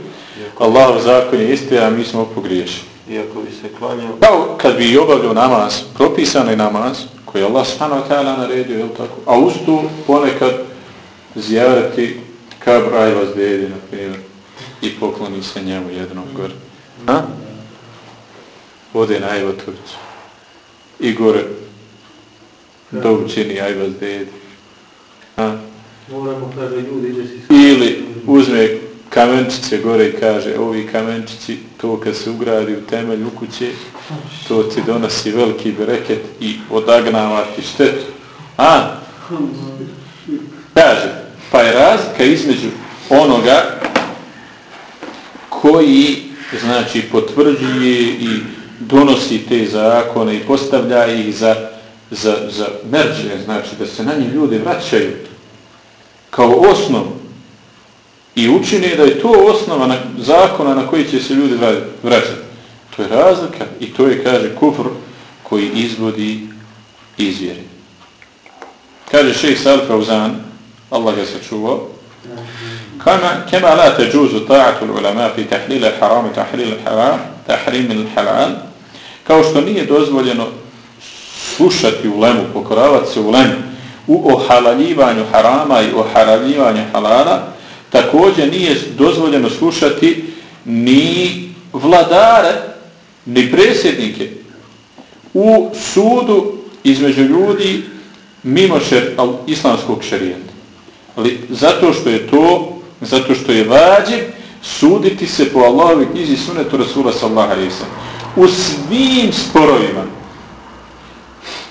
Allahov zakon je isti, a mi smo pogriješili. Iako bi se klanjao... Kao kad bi obavljao namaz, propisani namaz, koji je Allah stano tajla naredio, je tako? A uz to ponekad zjarati kabr Ajvaz dede, na primjer, i pokloni se njemu jednom gore. Ha? Ode na Ajva Turcu. I gore do učini Ajvaz dede. Ha? Moramo, kaže, ljudi, ide. Ili uzme kamenčice gore i kaže, ovi kamenčici, to kad se ugradi u temelju kuće, to ti donosi veliki bereket i odagnava ti štetu. A? Kaže, pa je razlika između onoga koji, znači, potvrđuje i donosi te zakone i postavlja ih za, za, za merđe, znači da se na njih ljudi vraćaju kao osnov i učini da je to osnova na, zakona na koji će se ljudi vraćati. To je razlika i to je, kaže, kufr koji izvodi izvjeri. Kaže šeji Sal Fauzan, Allah ga sačuvao, kama, kema la te džuzu ta'atu l'ulama fi tahlila haram i tahlila haram, tahrim halal, kao što nije dozvoljeno slušati u lemu, pokoravati se u lemu, u ohalaljivanju harama i ohalaljivanju halala, također nije dozvoljeno slušati ni vladare, ni presjednike u sudu između ljudi mimo šer, islamskog šarijeta. Ali zato što je to, zato što je vađiv suditi se po Allahovi knjizi sunetu Rasula sallaha alisa. U svim sporovima,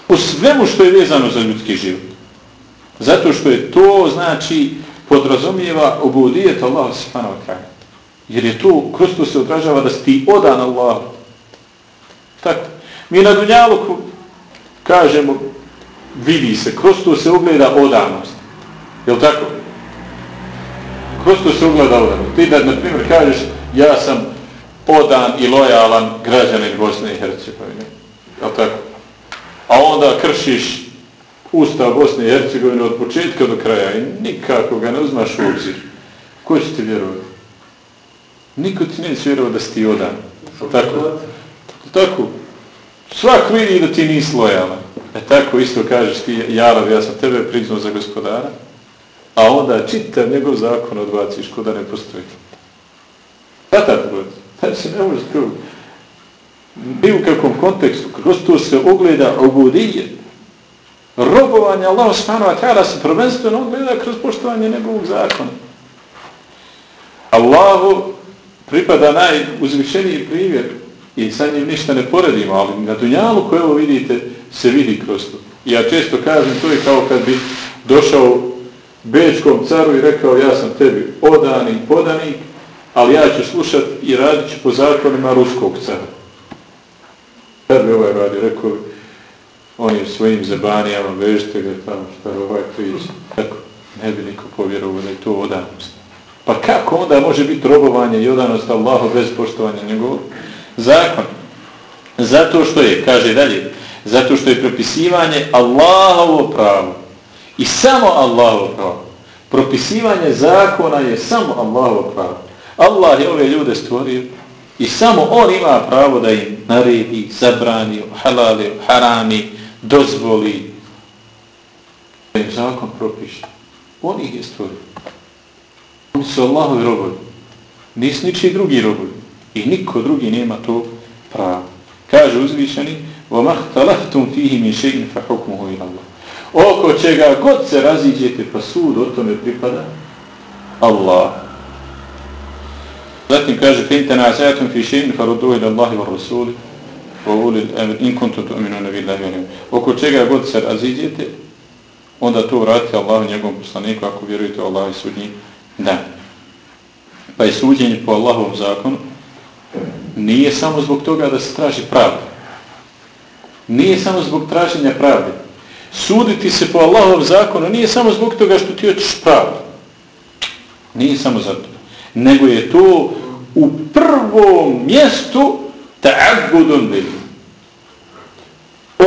u svemu što je vezano za ljudski život. Zato što je to, znači, podrazumijeva obudijet Allah subhanahu wa ta'ala. Jer je to, kroz to se odražava da si ti odan Allah. Tako. Mi na Dunjaluku kažemo, vidi se, kroz to se ogleda odanost. Je tako? Kroz to se ogleda odanost. Ti da, na primjer, kažeš, ja sam odan i lojalan građanin Bosne i Hercegovine. Je tako? A onda kršiš Ustav Bosne i Hercegovine od početka do kraja i nikako ga ne uzmaš u obzir. Ko će ti vjerovati? Niko ti neće vjerovati da si ti odan. Tako. Tako. Svak vidi da ti nisi lojalan. E tako isto kažeš ti, Jarav, ja sam tebe priznao za gospodara, a onda čitav njegov zakon odbaciš ko da ne postoji. Da tako bude. Znači ne možeš to. bilo kakvom kontekstu. Kroz to se ogleda obudilje. robovanje Allahu subhanahu wa ta'ala se prvenstveno ogleda kroz poštovanje njegovog zakona. Allahu pripada najuzvišeniji primjer i sa njim ništa ne poredimo, ali na dunjalu koje ovo vidite se vidi kroz to. Ja često kažem, to je kao kad bi došao Bečkom caru i rekao ja sam tebi odani, podanik, ali ja ću slušati i radit ću po zakonima ruskog cara. Kad bi ovaj radi, rekao onim svojim zebanijama, vežite ga tamo šta je ovaj priča. Tako, ne bi niko povjerovao da je to odanost. Pa kako onda može biti robovanje i odanost Allahu bez poštovanja njegovog zakon? Zato što je, kaže dalje, zato što je propisivanje Allahovo pravo i samo Allahovo pravo. Propisivanje zakona je samo Allahovo pravo. Allah je ove ljude stvorio i samo On ima pravo da im naredi, zabrani, halali, harami, dozvoli da im zakon propiše. On ih je stvorio. Oni su Allahovi robovi. Nis ničiji drugi robovi. I niko drugi nema to pravo. Kaže uzvišeni وَمَحْ تَلَحْتُمْ فِيهِ مِنْ شَيْءٍ فَحُكْمُهُ إِلَى اللَّهِ Oko čega god se raziđete pa sud o tome pripada Allah. Zatim kaže Fintan azatum fi shay'in faruduhu ila Allahi wa rasuli wa ulil amr in kuntum tu'minuna billahi wa. Oko čega god se razidite, onda to vratite Allahu njegovom poslaniku ako vjerujete u i sudnji dan. Pa je suđenje po Allahovom zakonu nije samo zbog toga da se traži pravda. Nije samo zbog traženja pravde. Suditi se po Allahovom zakonu nije samo zbog toga što ti hoćeš pravdu. Nije samo zato. Nego je to u prvom mjestu ta'abudun bil.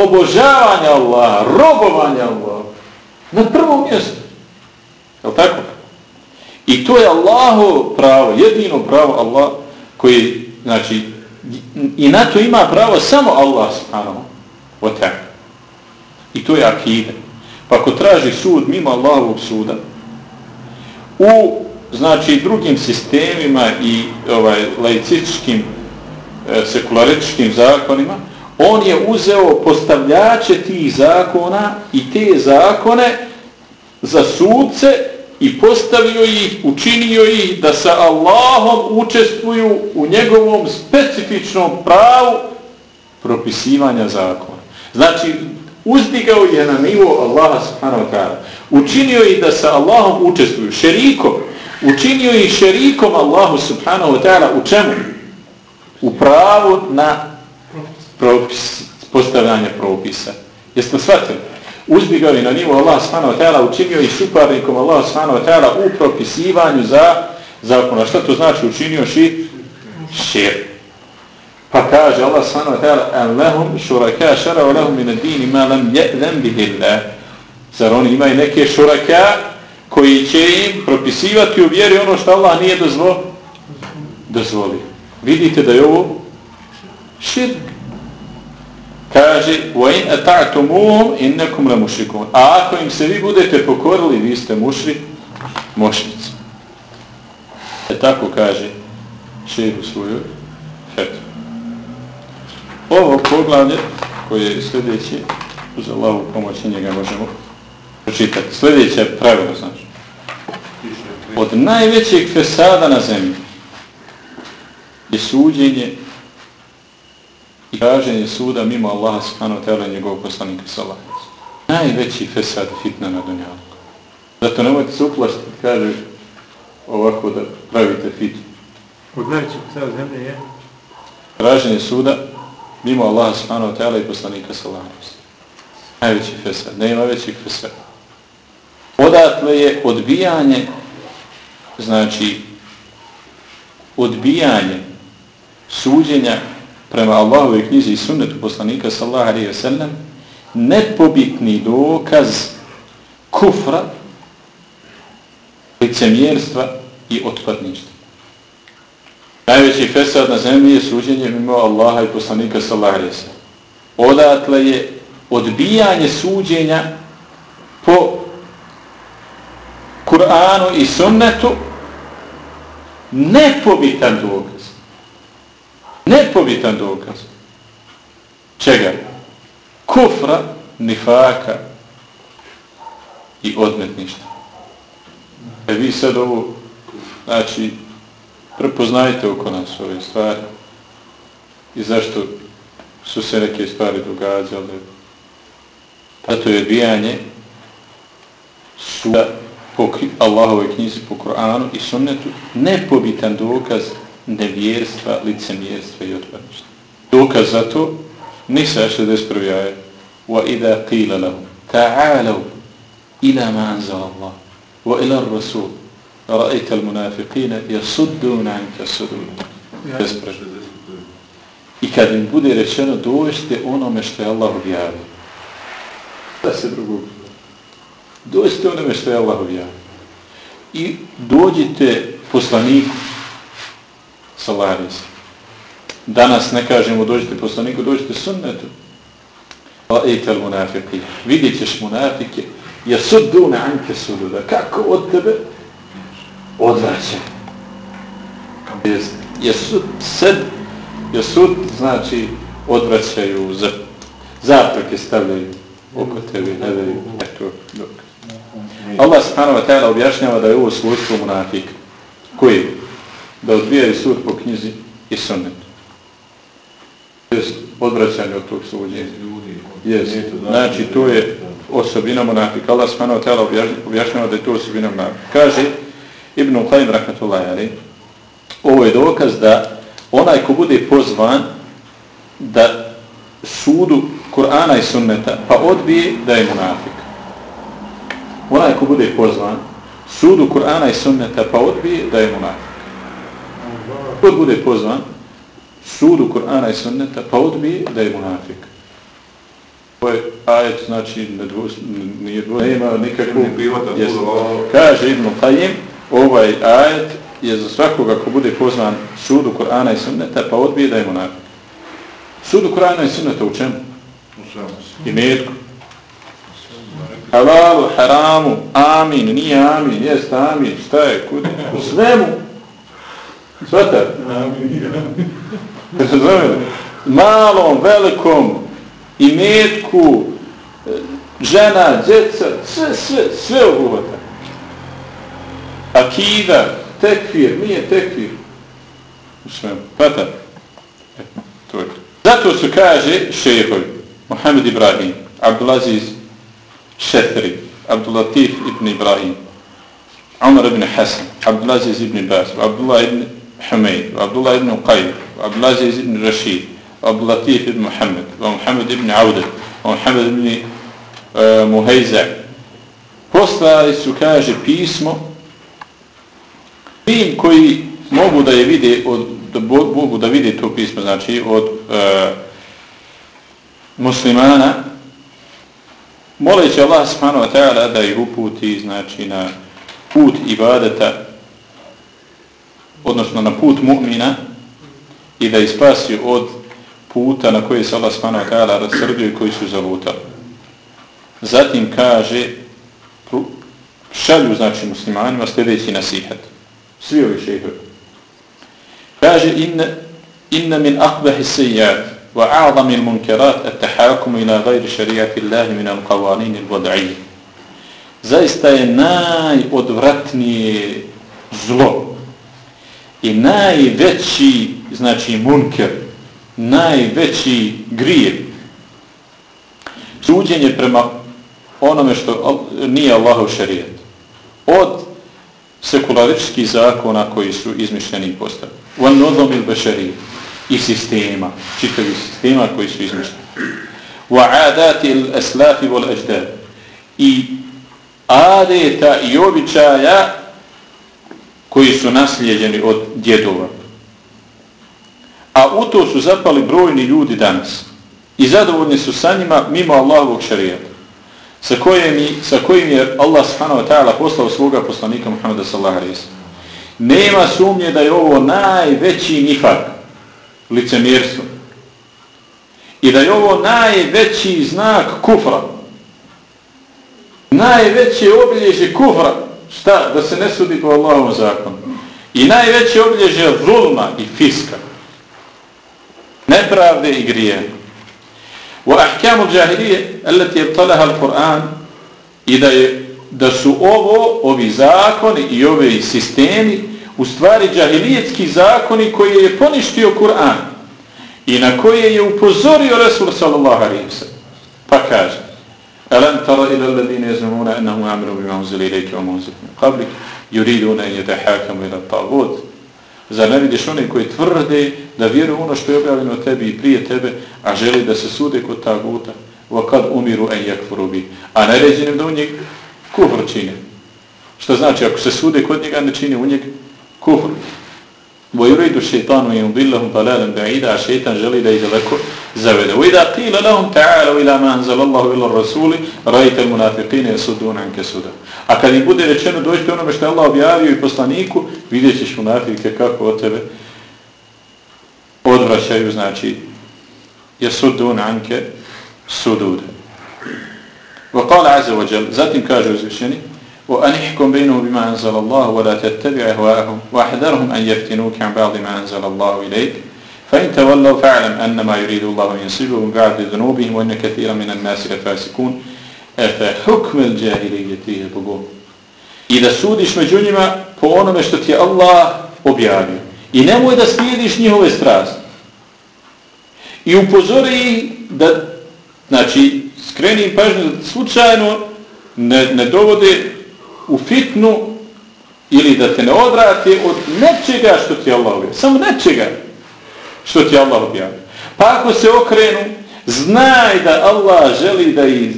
Obožavanje Allaha, robovanje Allaha. Na prvom mjestu. Je li tako? I to je Allahu pravo, jedino pravo Allah koji, znači, i na to ima pravo samo Allah subhanahu wa ta'ala. I to je akide. Pa ko traži sud mimo Allahovog suda, u znači drugim sistemima i ovaj laicističkim e, sekularističkim zakonima on je uzeo postavljače tih zakona i te zakone za sudce i postavio ih, učinio ih da sa Allahom učestvuju u njegovom specifičnom pravu propisivanja zakona. Znači, uzdigao je na nivo Allaha subhanahu wa ta'ala. Učinio ih da sa Allahom učestvuju šerikom. Učinio ih šerikom Allahu subhanahu wa ta'ala u čemu? U pravu na propis, postavljanje propisa. Jeste shvatili? Uzdigao na nivo Allah subhanahu wa ta'ala, učinio ih suparnikom Allah subhanahu wa ta'ala u propisivanju za zakona. Šta to znači učinio ši? Šir. Pa kaže Allah subhanahu wa ta'ala an lahum shuraka shara'u lahum min ad-din ma lam ya'zan bihi Allah. Zar oni imaju neke šuraka koji će im propisivati u vjeri ono što Allah nije dozvo? dozvolio. Vidite da je ovo širk. Kaže وَإِنْ أَتَعْتُمُوهُمْ إِنَّكُمْ لَمُشْرِكُونَ A ako im se vi budete pokorili, vi ste mušri, mošnici. E tako kaže šir u svojoj fetu. Ovo poglavlje koje je sljedeće, uz Allahu pomoć njega možemo pročitati. Sljedeće je pravilo, znači. Od najvećeg fesada na zemlji je suđenje i kaženje suda mimo Allaha subhanahu wa ta'ala njegovog poslanika sallahu. Najveći fesad fitna na dunjalku. Zato nemojte se uplašiti, kaže ovako da pravite fitnu. Od najvećeg fesada zemlje je? Traženje suda mimo Allaha subhanahu wa ta'ala i poslanika sallahu. Najveći fesad, nema većih fesada. Odatle je odbijanje, znači, odbijanje suđenja prema Allahove knjizi i sunnetu poslanika sallaha alaihi wa sallam nepobitni dokaz kufra, licemjerstva i otpadništva. Najveći fesad na zemlji je suđenje mimo Allaha i poslanika sallaha alaihi wa sallam. Odatle je odbijanje suđenja po Kur'anu i sunnetu nepobitan dokaz. Nepobitan dokaz. Čega? Kufra, nifaka i odmetništva. E vi sad ovo, znači, prepoznajte oko nas ove stvari i zašto su se neke stvari događale. Zato je odbijanje suda po Allahove knjizi, po Koranu i sunnetu, nepobitan dokaz nevjerstva, licemjerstva i otpadništva. Dokaz za to, nisa 61. aje, وَإِذَا قِيلَ لَهُ تَعَالَوْ إِلَا مَا أَنْزَلَ اللَّهُ وَإِلَى الرَّسُولِ رَأَيْتَ الْمُنَافِقِينَ يَسُدُّونَ عَنْكَ سُدُونَ I kad im bude rečeno, dođite onome što je Allah objavio. Da se drugog dođite onome što je Allah objavio. I dođite poslaniku salaris. Danas ne kažemo dođite poslaniku, dođite sunnetu. A ejtel munafiki. Vidjet ćeš munafike. Ja sud na anke sududa. Kako od tebe Odvraćam. Jesud, sed, jesud znači odvraćaju, zapreke stavljaju oko tebe, ne daju. Eto, dok. Allah subhanahu wa ta'ala objašnjava da je ovo svojstvo munafika. Koji? Da odbijaju sud po knjizi i sunnetu. Jest odvraćanje od tog suđenja. Jest. Znači, to je osobina munafika. Allah subhanahu wa ta'ala objašnjava da je to osobina munafika. Kaže Ibn Qaim rahmatullahi ali, ovo je dokaz da onaj ko bude pozvan da sudu Kur'ana i sunneta pa odbije da je munafik onaj ko bude pozvan sudu Kur'ana i sunneta pa odbije da je munafik. Ko bude pozvan sudu Kur'ana i sunneta pa odbije da je munafik. To je ajet, znači, ne dvo, nije dvo, nema Jest. Allah. Kaže Ibn Qajim, ovaj ajet je za svakoga ko bude pozvan sudu Kur'ana i sunneta, pa odbije da je monark. Sudu Kur'ana i sunneta u čemu? U svemu. I metku. Halalu, haramu, amin, nije amin, jest amin, šta je, kud, u svemu. Svata? Razumijeli? Malom, velikom, i metku, žena, djeca, sve, sve, sve obuhvata. Akida, tekfir, nije tekfir. U svemu. Svata? E, to je. Zato su kaže šehovi, Mohamed Ibrahim, Abdulaziz Šetri, Abdulatif ibn Ibrahim, Umar ibn Hasan, Abdulaziz ibn Bas, Abdullah ibn Humeid, Abdullah ibn Qayyim, Abdulaziz ibn Rashid, Abdulatif ibn Muhammad, Muhammad ibn Audet, Muhammad ibn eh, uh, Muhejza. Poslali su, kaže, pismo tim koji mogu da je vide od, da mogu da vide to pismo, znači od uh, muslimana, moleći Allah subhanahu wa ta'ala da ih uputi znači na put ibadeta odnosno na put mu'mina i da ih spasi od puta na koji se Allah subhanahu wa ta'ala rasrdio i koji su zalutali. Zatim kaže šalju znači muslimanima sljedeći nasihat. Svi ovi šehovi. Kaže inna, inna min akbahi sejjati وأعظم المنكرات التحاكم إلى غير شريعة الله من القوانين الوضعية zaista je najodvratnije zlo i najveći znači munker najveći grije suđenje prema onome što nije Allahov šarijat od sekularičkih zakona koji su izmišljeni i postavljeni van nodom il bešarijat i sistema, čitavi sistema koji su izmišljeni. Wa adati al-aslafi wal ajdad. I adeta i običaja koji su naslijeđeni od djedova. A u to su zapali brojni ljudi danas. I zadovoljni su sa njima mimo Allahovog šarijata. Sa kojim, sa kojim je Allah subhanahu wa ta'ala poslao svoga poslanika Muhammeda sallallahu alaihi Nema sumnje da je ovo najveći nifak licemjerstvo. I da je ovo najveći znak kufra. Najveće obilježje kufra. Šta? Da se ne sudi po Allahovom zakonu. I najveće obilježje zulma i fiska. Nepravde i grije. Wa ahkamu التي ابطلها je talaha al-Quran i da, je, da su ovo, ovi zakoni i ovi sistemi u stvari džahilijetski zakoni koji je poništio Kur'an i na koje je upozorio Resul sallallahu alaihi wa Pa kaže Alam tara ila alladine yazmuna annahum amiru bima unzila ilayka wa ma unzila min qablik yuriduna an yatahakamu ila at-taghut Zar ne vidiš one koji tvrde da vjeruju ono što je objavljeno tebi i prije tebe, a želi da se sude kod taguta, wa kad umiru en yakfuru bi. A naređenim da u njeg kufr čine. Što znači, ako se sude kod njega, ne čini u njeg kufr. Wa yuridu shaytanu an yudillahum dalalan ba'ida, shaytan želi da ih daleko zavede. Wa idha qila lahum ta'alu ila ma anzala ila ar-rasuli, ra'aita al-munafiqina yasudduna anka suda. A kad im bude rečeno dođite onome što Allah objavio i poslaniku, vidjećeš munafike kako od tebe odvraćaju, znači yasudduna anka sududa. Wa qala azza wa jalla, zatim kaže uzvišeni, وأن يحكم بينهم بما أنزل الله ولا تتبع أهواءهم وأحذرهم أن يفتنوك عن بعض ما أنزل الله إليك فإن تولوا فاعلم أنما يريد الله أن ينصبهم بعد ذنوبهم وأن كثيرا من الناس لفاسقون أفحكم الجاهلية يبغون إذا سودش među njima po onome što ti je Allah objavio. I nemoj da slijediš njihove strasti. I upozori da, znači, skreni pažnju slučajno ne, ne dovode u fitnu ili da te ne odrate od nečega što ti Allah objavio. Samo nečega što ti Allah objavio. Pa ako se okrenu, znaj da Allah želi da ih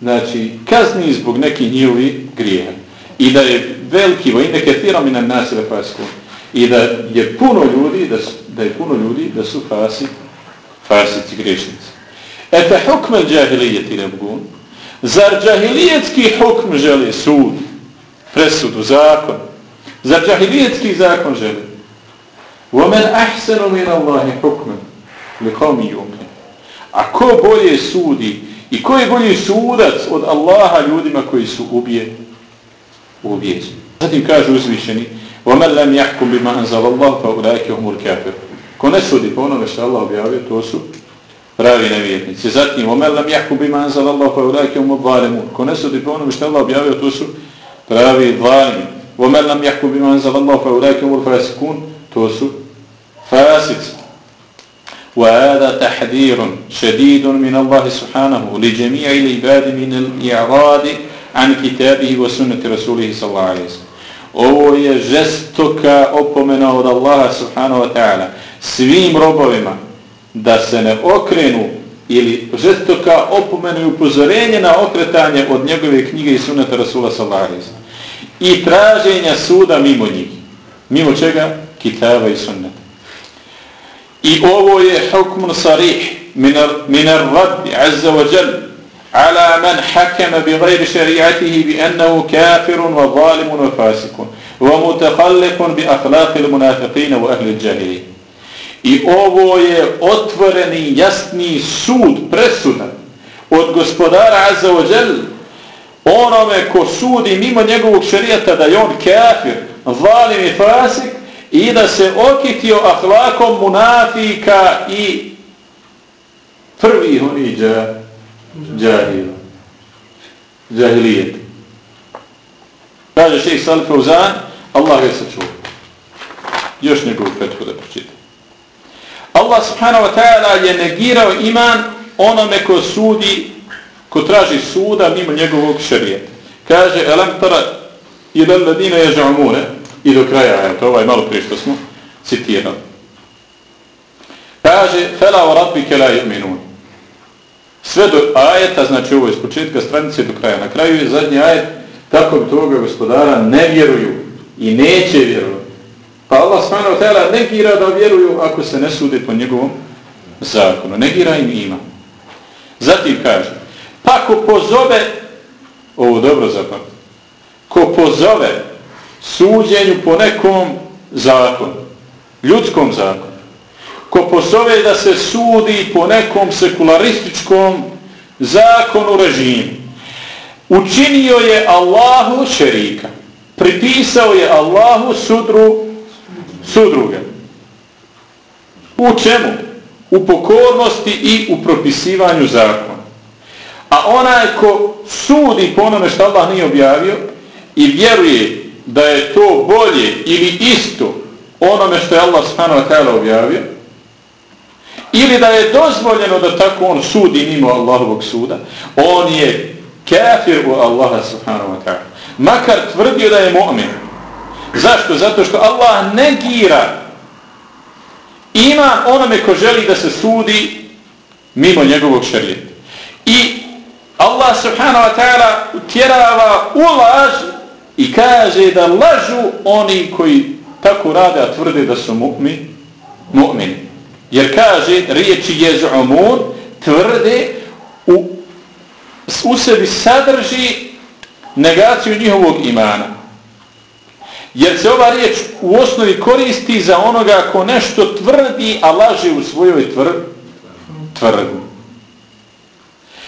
znači, kazni zbog nekih njihovi grijeha. I da je veliki vojne neke firami na nasile pasku. I da je puno ljudi, da, da je puno ljudi da su fasi, fasici grešnici. Eta hukme džahilijeti nebgun. Zar džahilijetski hukm želi sud, presudu, zakon? Zar džahilijetski zakon želi? وَمَنْ أَحْسَنُ مِنَ اللَّهِ حُكْمًا لِقَوْمِ يُمْنِ A ko bolje sudi i ko je bolji sudac od Allaha ljudima koji su ubije, ubijeđeni? Zatim kaže uzvišeni وَمَنْ لَمْ يَحْكُمْ بِمَا أَنْزَلَ اللَّهُ فَأُولَيْكَ هُمُ الْكَافِرُ Ko ne sudi po onome što Allah objavio, to su pravi nevjetnici. Zatim, وَمَنْ لَمْ يَحْكُمْ بِمَا أَنْزَلَ اللَّهُ فَأُولَيْكَ هُمُ الظَّالِمُونَ Ko ne sudi po onome što Allah objavio, to su pravi zalimi. وَمَنْ لَمْ يَحْكُمْ بِمَا أَنْزَلَ اللَّهُ فَأُولَيْكَ هُمُ الْفَاسِقُونَ To su فاسق وهذا تحذير شديد من الله سبحانه لجميع العباد من الإعراض عن كتابه وسنة رسوله صلى الله عليه وسلم Ovo je žestoka opomena od Allaha subhanahu wa ta'ala svim robovima da se ne okrenu ili žestoka opomena i upozorenje na okretanje od njegove knjige i sunata Rasula alaihi i traženja suda mimo njih. Mimo čega? Kitaba i sunnata. I ovo je hukmun sarih min ar-rabbi azza wa jal ala man hakama bi gajri šari'atihi bi ennehu kafirun wa zalimun wa fasikun wa mutakhallikun bi akhlaqil munafiqina wa ahli džahili. I ovo je otvoreni jasni sud, presuda od gospodara azza wa jal onome ko sudi mimo njegovog šarijata da je on kafir, valim i fasik i da se okitio ahlakom munafika i prvi oni džahila. Džahilijet. Kaže šeht Salih Fauzan, Allah ga se. Još njegovu petku da pročita. Allah subhanahu wa ta'ala je negirao iman onome ko sudi, ko traži suda mimo njegovog šarijeta. Kaže, elem tara ila ladina ježa'umune, I do kraja, je to ovaj malo prije što smo citirali. Kaže, fela o rabbi ke la yu'minun. Sve do ajeta, znači ovo je s početka stranice do kraja. Na kraju je zadnji ajet, tako bi toga gospodara ne vjeruju i neće vjerovati. Pa Allah subhanahu wa ta'ala negira da vjeruju ako se ne sude po njegovom zakonu. Negira im ima. Zatim kaže, pa ko pozove, ovo dobro zapam, ko pozove suđenju po nekom zakonu, ljudskom zakonu, ko pozove da se sudi po nekom sekularističkom zakonu režimu, učinio je Allahu šerika, pripisao je Allahu sudru, sudruge. U čemu? U pokornosti i u propisivanju zakona. A onaj ko sudi po onome što Allah nije objavio i vjeruje da je to bolje ili isto onome što je Allah subhanahu wa ta'ala objavio ili da je dozvoljeno da tako on sudi mimo Allahovog suda on je kafir u Allaha subhanahu wa ta'ala makar tvrdio da je mu'min zašto? zato što Allah negira ima onome ko želi da se sudi mimo njegovog šarijeta i Allah subhanahu wa ta'ala utjerava u laž I kaže da lažu oni koji tako rade, a tvrde da su mu'min, mu'min. Jer kaže, riječi jez'umun, tvrde, u, u sebi sadrži negaciju njihovog imana. Jer se ova riječ u osnovi koristi za onoga ko nešto tvrdi, a laže u svojoj tvr, tvrdu.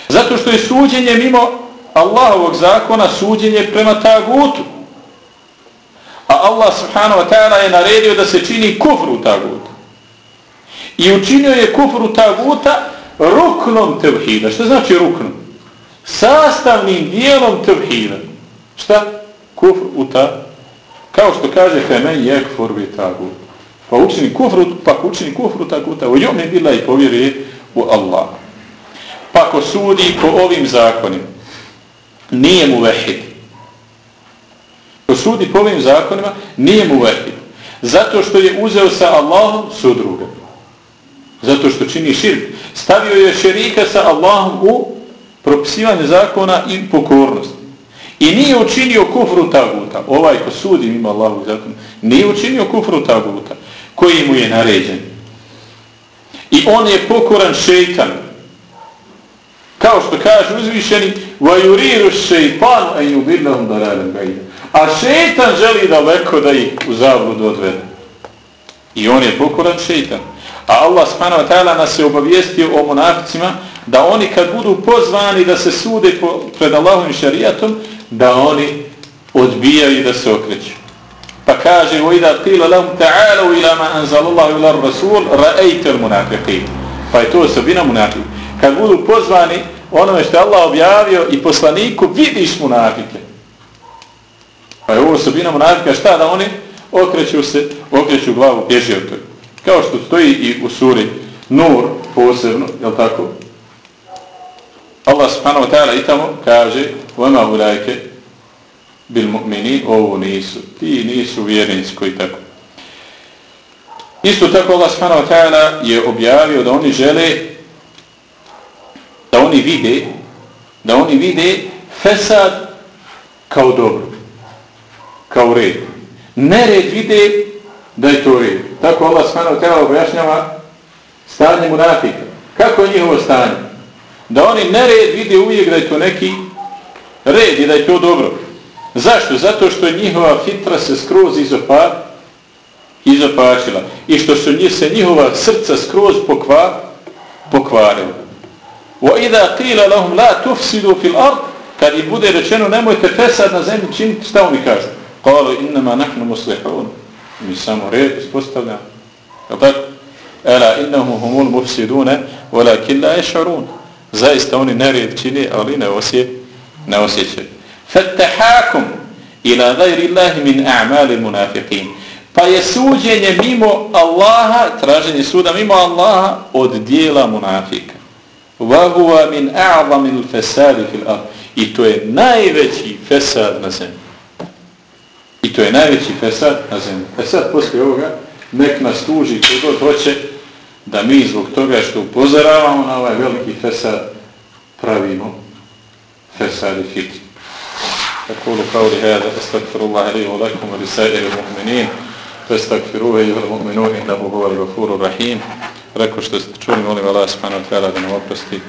Zato što je suđenje mimo Allahovog zakona suđenje prema tagutu. A Allah subhanahu wa ta'ala je naredio da se čini kufru taguta. I učinio je kufru taguta ruknom tevhida. Što znači ruknom? Sastavnim dijelom tevhida. Šta? Kufru u ta. Kao što kaže femen je kufru bi tagut. Pa učini kufru, pa učini kufru taguta. U jom je bila i povjeri u Allah. Pa ko sudi po ovim zakonima nije mu vehid. Ko sudi po ovim zakonima, nije mu vehid. Zato što je uzeo sa Allahom sudruga. Zato što čini širk. Stavio je šerika sa Allahom u propisivanje zakona i pokornost. I nije učinio kufru taguta, ovaj ko sudi ima Allahu zakon, nije učinio kufru taguta koji mu je naređen. I on je pokoran šeitan. Kao što kaže uzvišeni, vajuriru šeitan a jubilnahum da radim gajda. A šeitan želi daleko da ih u zabludu odvede. I on je pokoran šeitan. A Allah subhanahu wa ta'ala nas je obavijestio o monarcima da oni kad budu pozvani da se sude pred Allahom i šarijatom, da oni odbijaju da se okreću. Pa kaže وَإِذَا قِيلَ لَهُمْ تَعَالَوْا إِلَى مَا أَنْزَلَ اللَّهُ إِلَى الرَّسُولِ رَأَيْتَ الْمُنَافِقِينَ Pa je to osobina munafika. Kad budu pozvani onome što je Allah objavio i poslaniku, vidiš munafike. Pa je ovo osobina munafika šta da oni okreću se, okreću glavu, bježi od toga. Kao što stoji i u suri Nur posebno, je tako? Allah subhanahu wa ta'ala i tamo kaže Vama ulajke bil mu'mini, ovo nisu. Ti nisu vjernici koji tako. Isto tako Allah Subhanahu wa ta'ala je objavio da oni žele da oni vide da oni vide fesad kao dobro. Kao red. Nered vide da je to red. Tako Allah Subhanahu wa ta'ala objašnjava stanje munafika. Kako je njihovo stanje? Da oni nered vide uvijek da je to neki red i da je to dobro zašto? zato što je njihova fitra se skroz izopar izopačila i što su njih se njihova srca skroz pokva, pokvarila وَإِذَا قِيلَ لَهُمْ لَا تُفْسِدُوا فِي الْأَرْضِ kad im bude rečeno nemojte fesad na zemlji činiti šta oni kažu قَالُوا إِنَّمَا نَحْنُ مُسْلِحُونَ mi samo red ispostavljamo je tako? أَلَا إِنَّهُمْ هُمُ الْمُفْسِدُونَ وَلَكِنْ لَا يَشْعُرُونَ zaista oni nered čini ali ne, osje, ne osjećaju. Fattahakum ila gajri Allahi min a'mali munafiqin. Pa je suđenje mimo Allaha, traženje suda mimo Allaha od dijela munafika. Vahuva min a'zamil الْفَسَادِ fil الْأَرْضِ I to je najveći fesad na zemlji. I to je najveći fesad na zemlji. E sad, poslije ovoga, nek nas tuži kogo hoće da mi zbog toga što upozoravamo na ovaj veliki fesad pravimo fesad i fitri. أقول قولي هذا أستغفر الله لي ولكم ولسائر المؤمنين فاستغفروه أيها المؤمنون إنه هو الغفور الرحيم Rekao što ste čuli, molim Allah subhanahu wa ta'ala da nam oprosti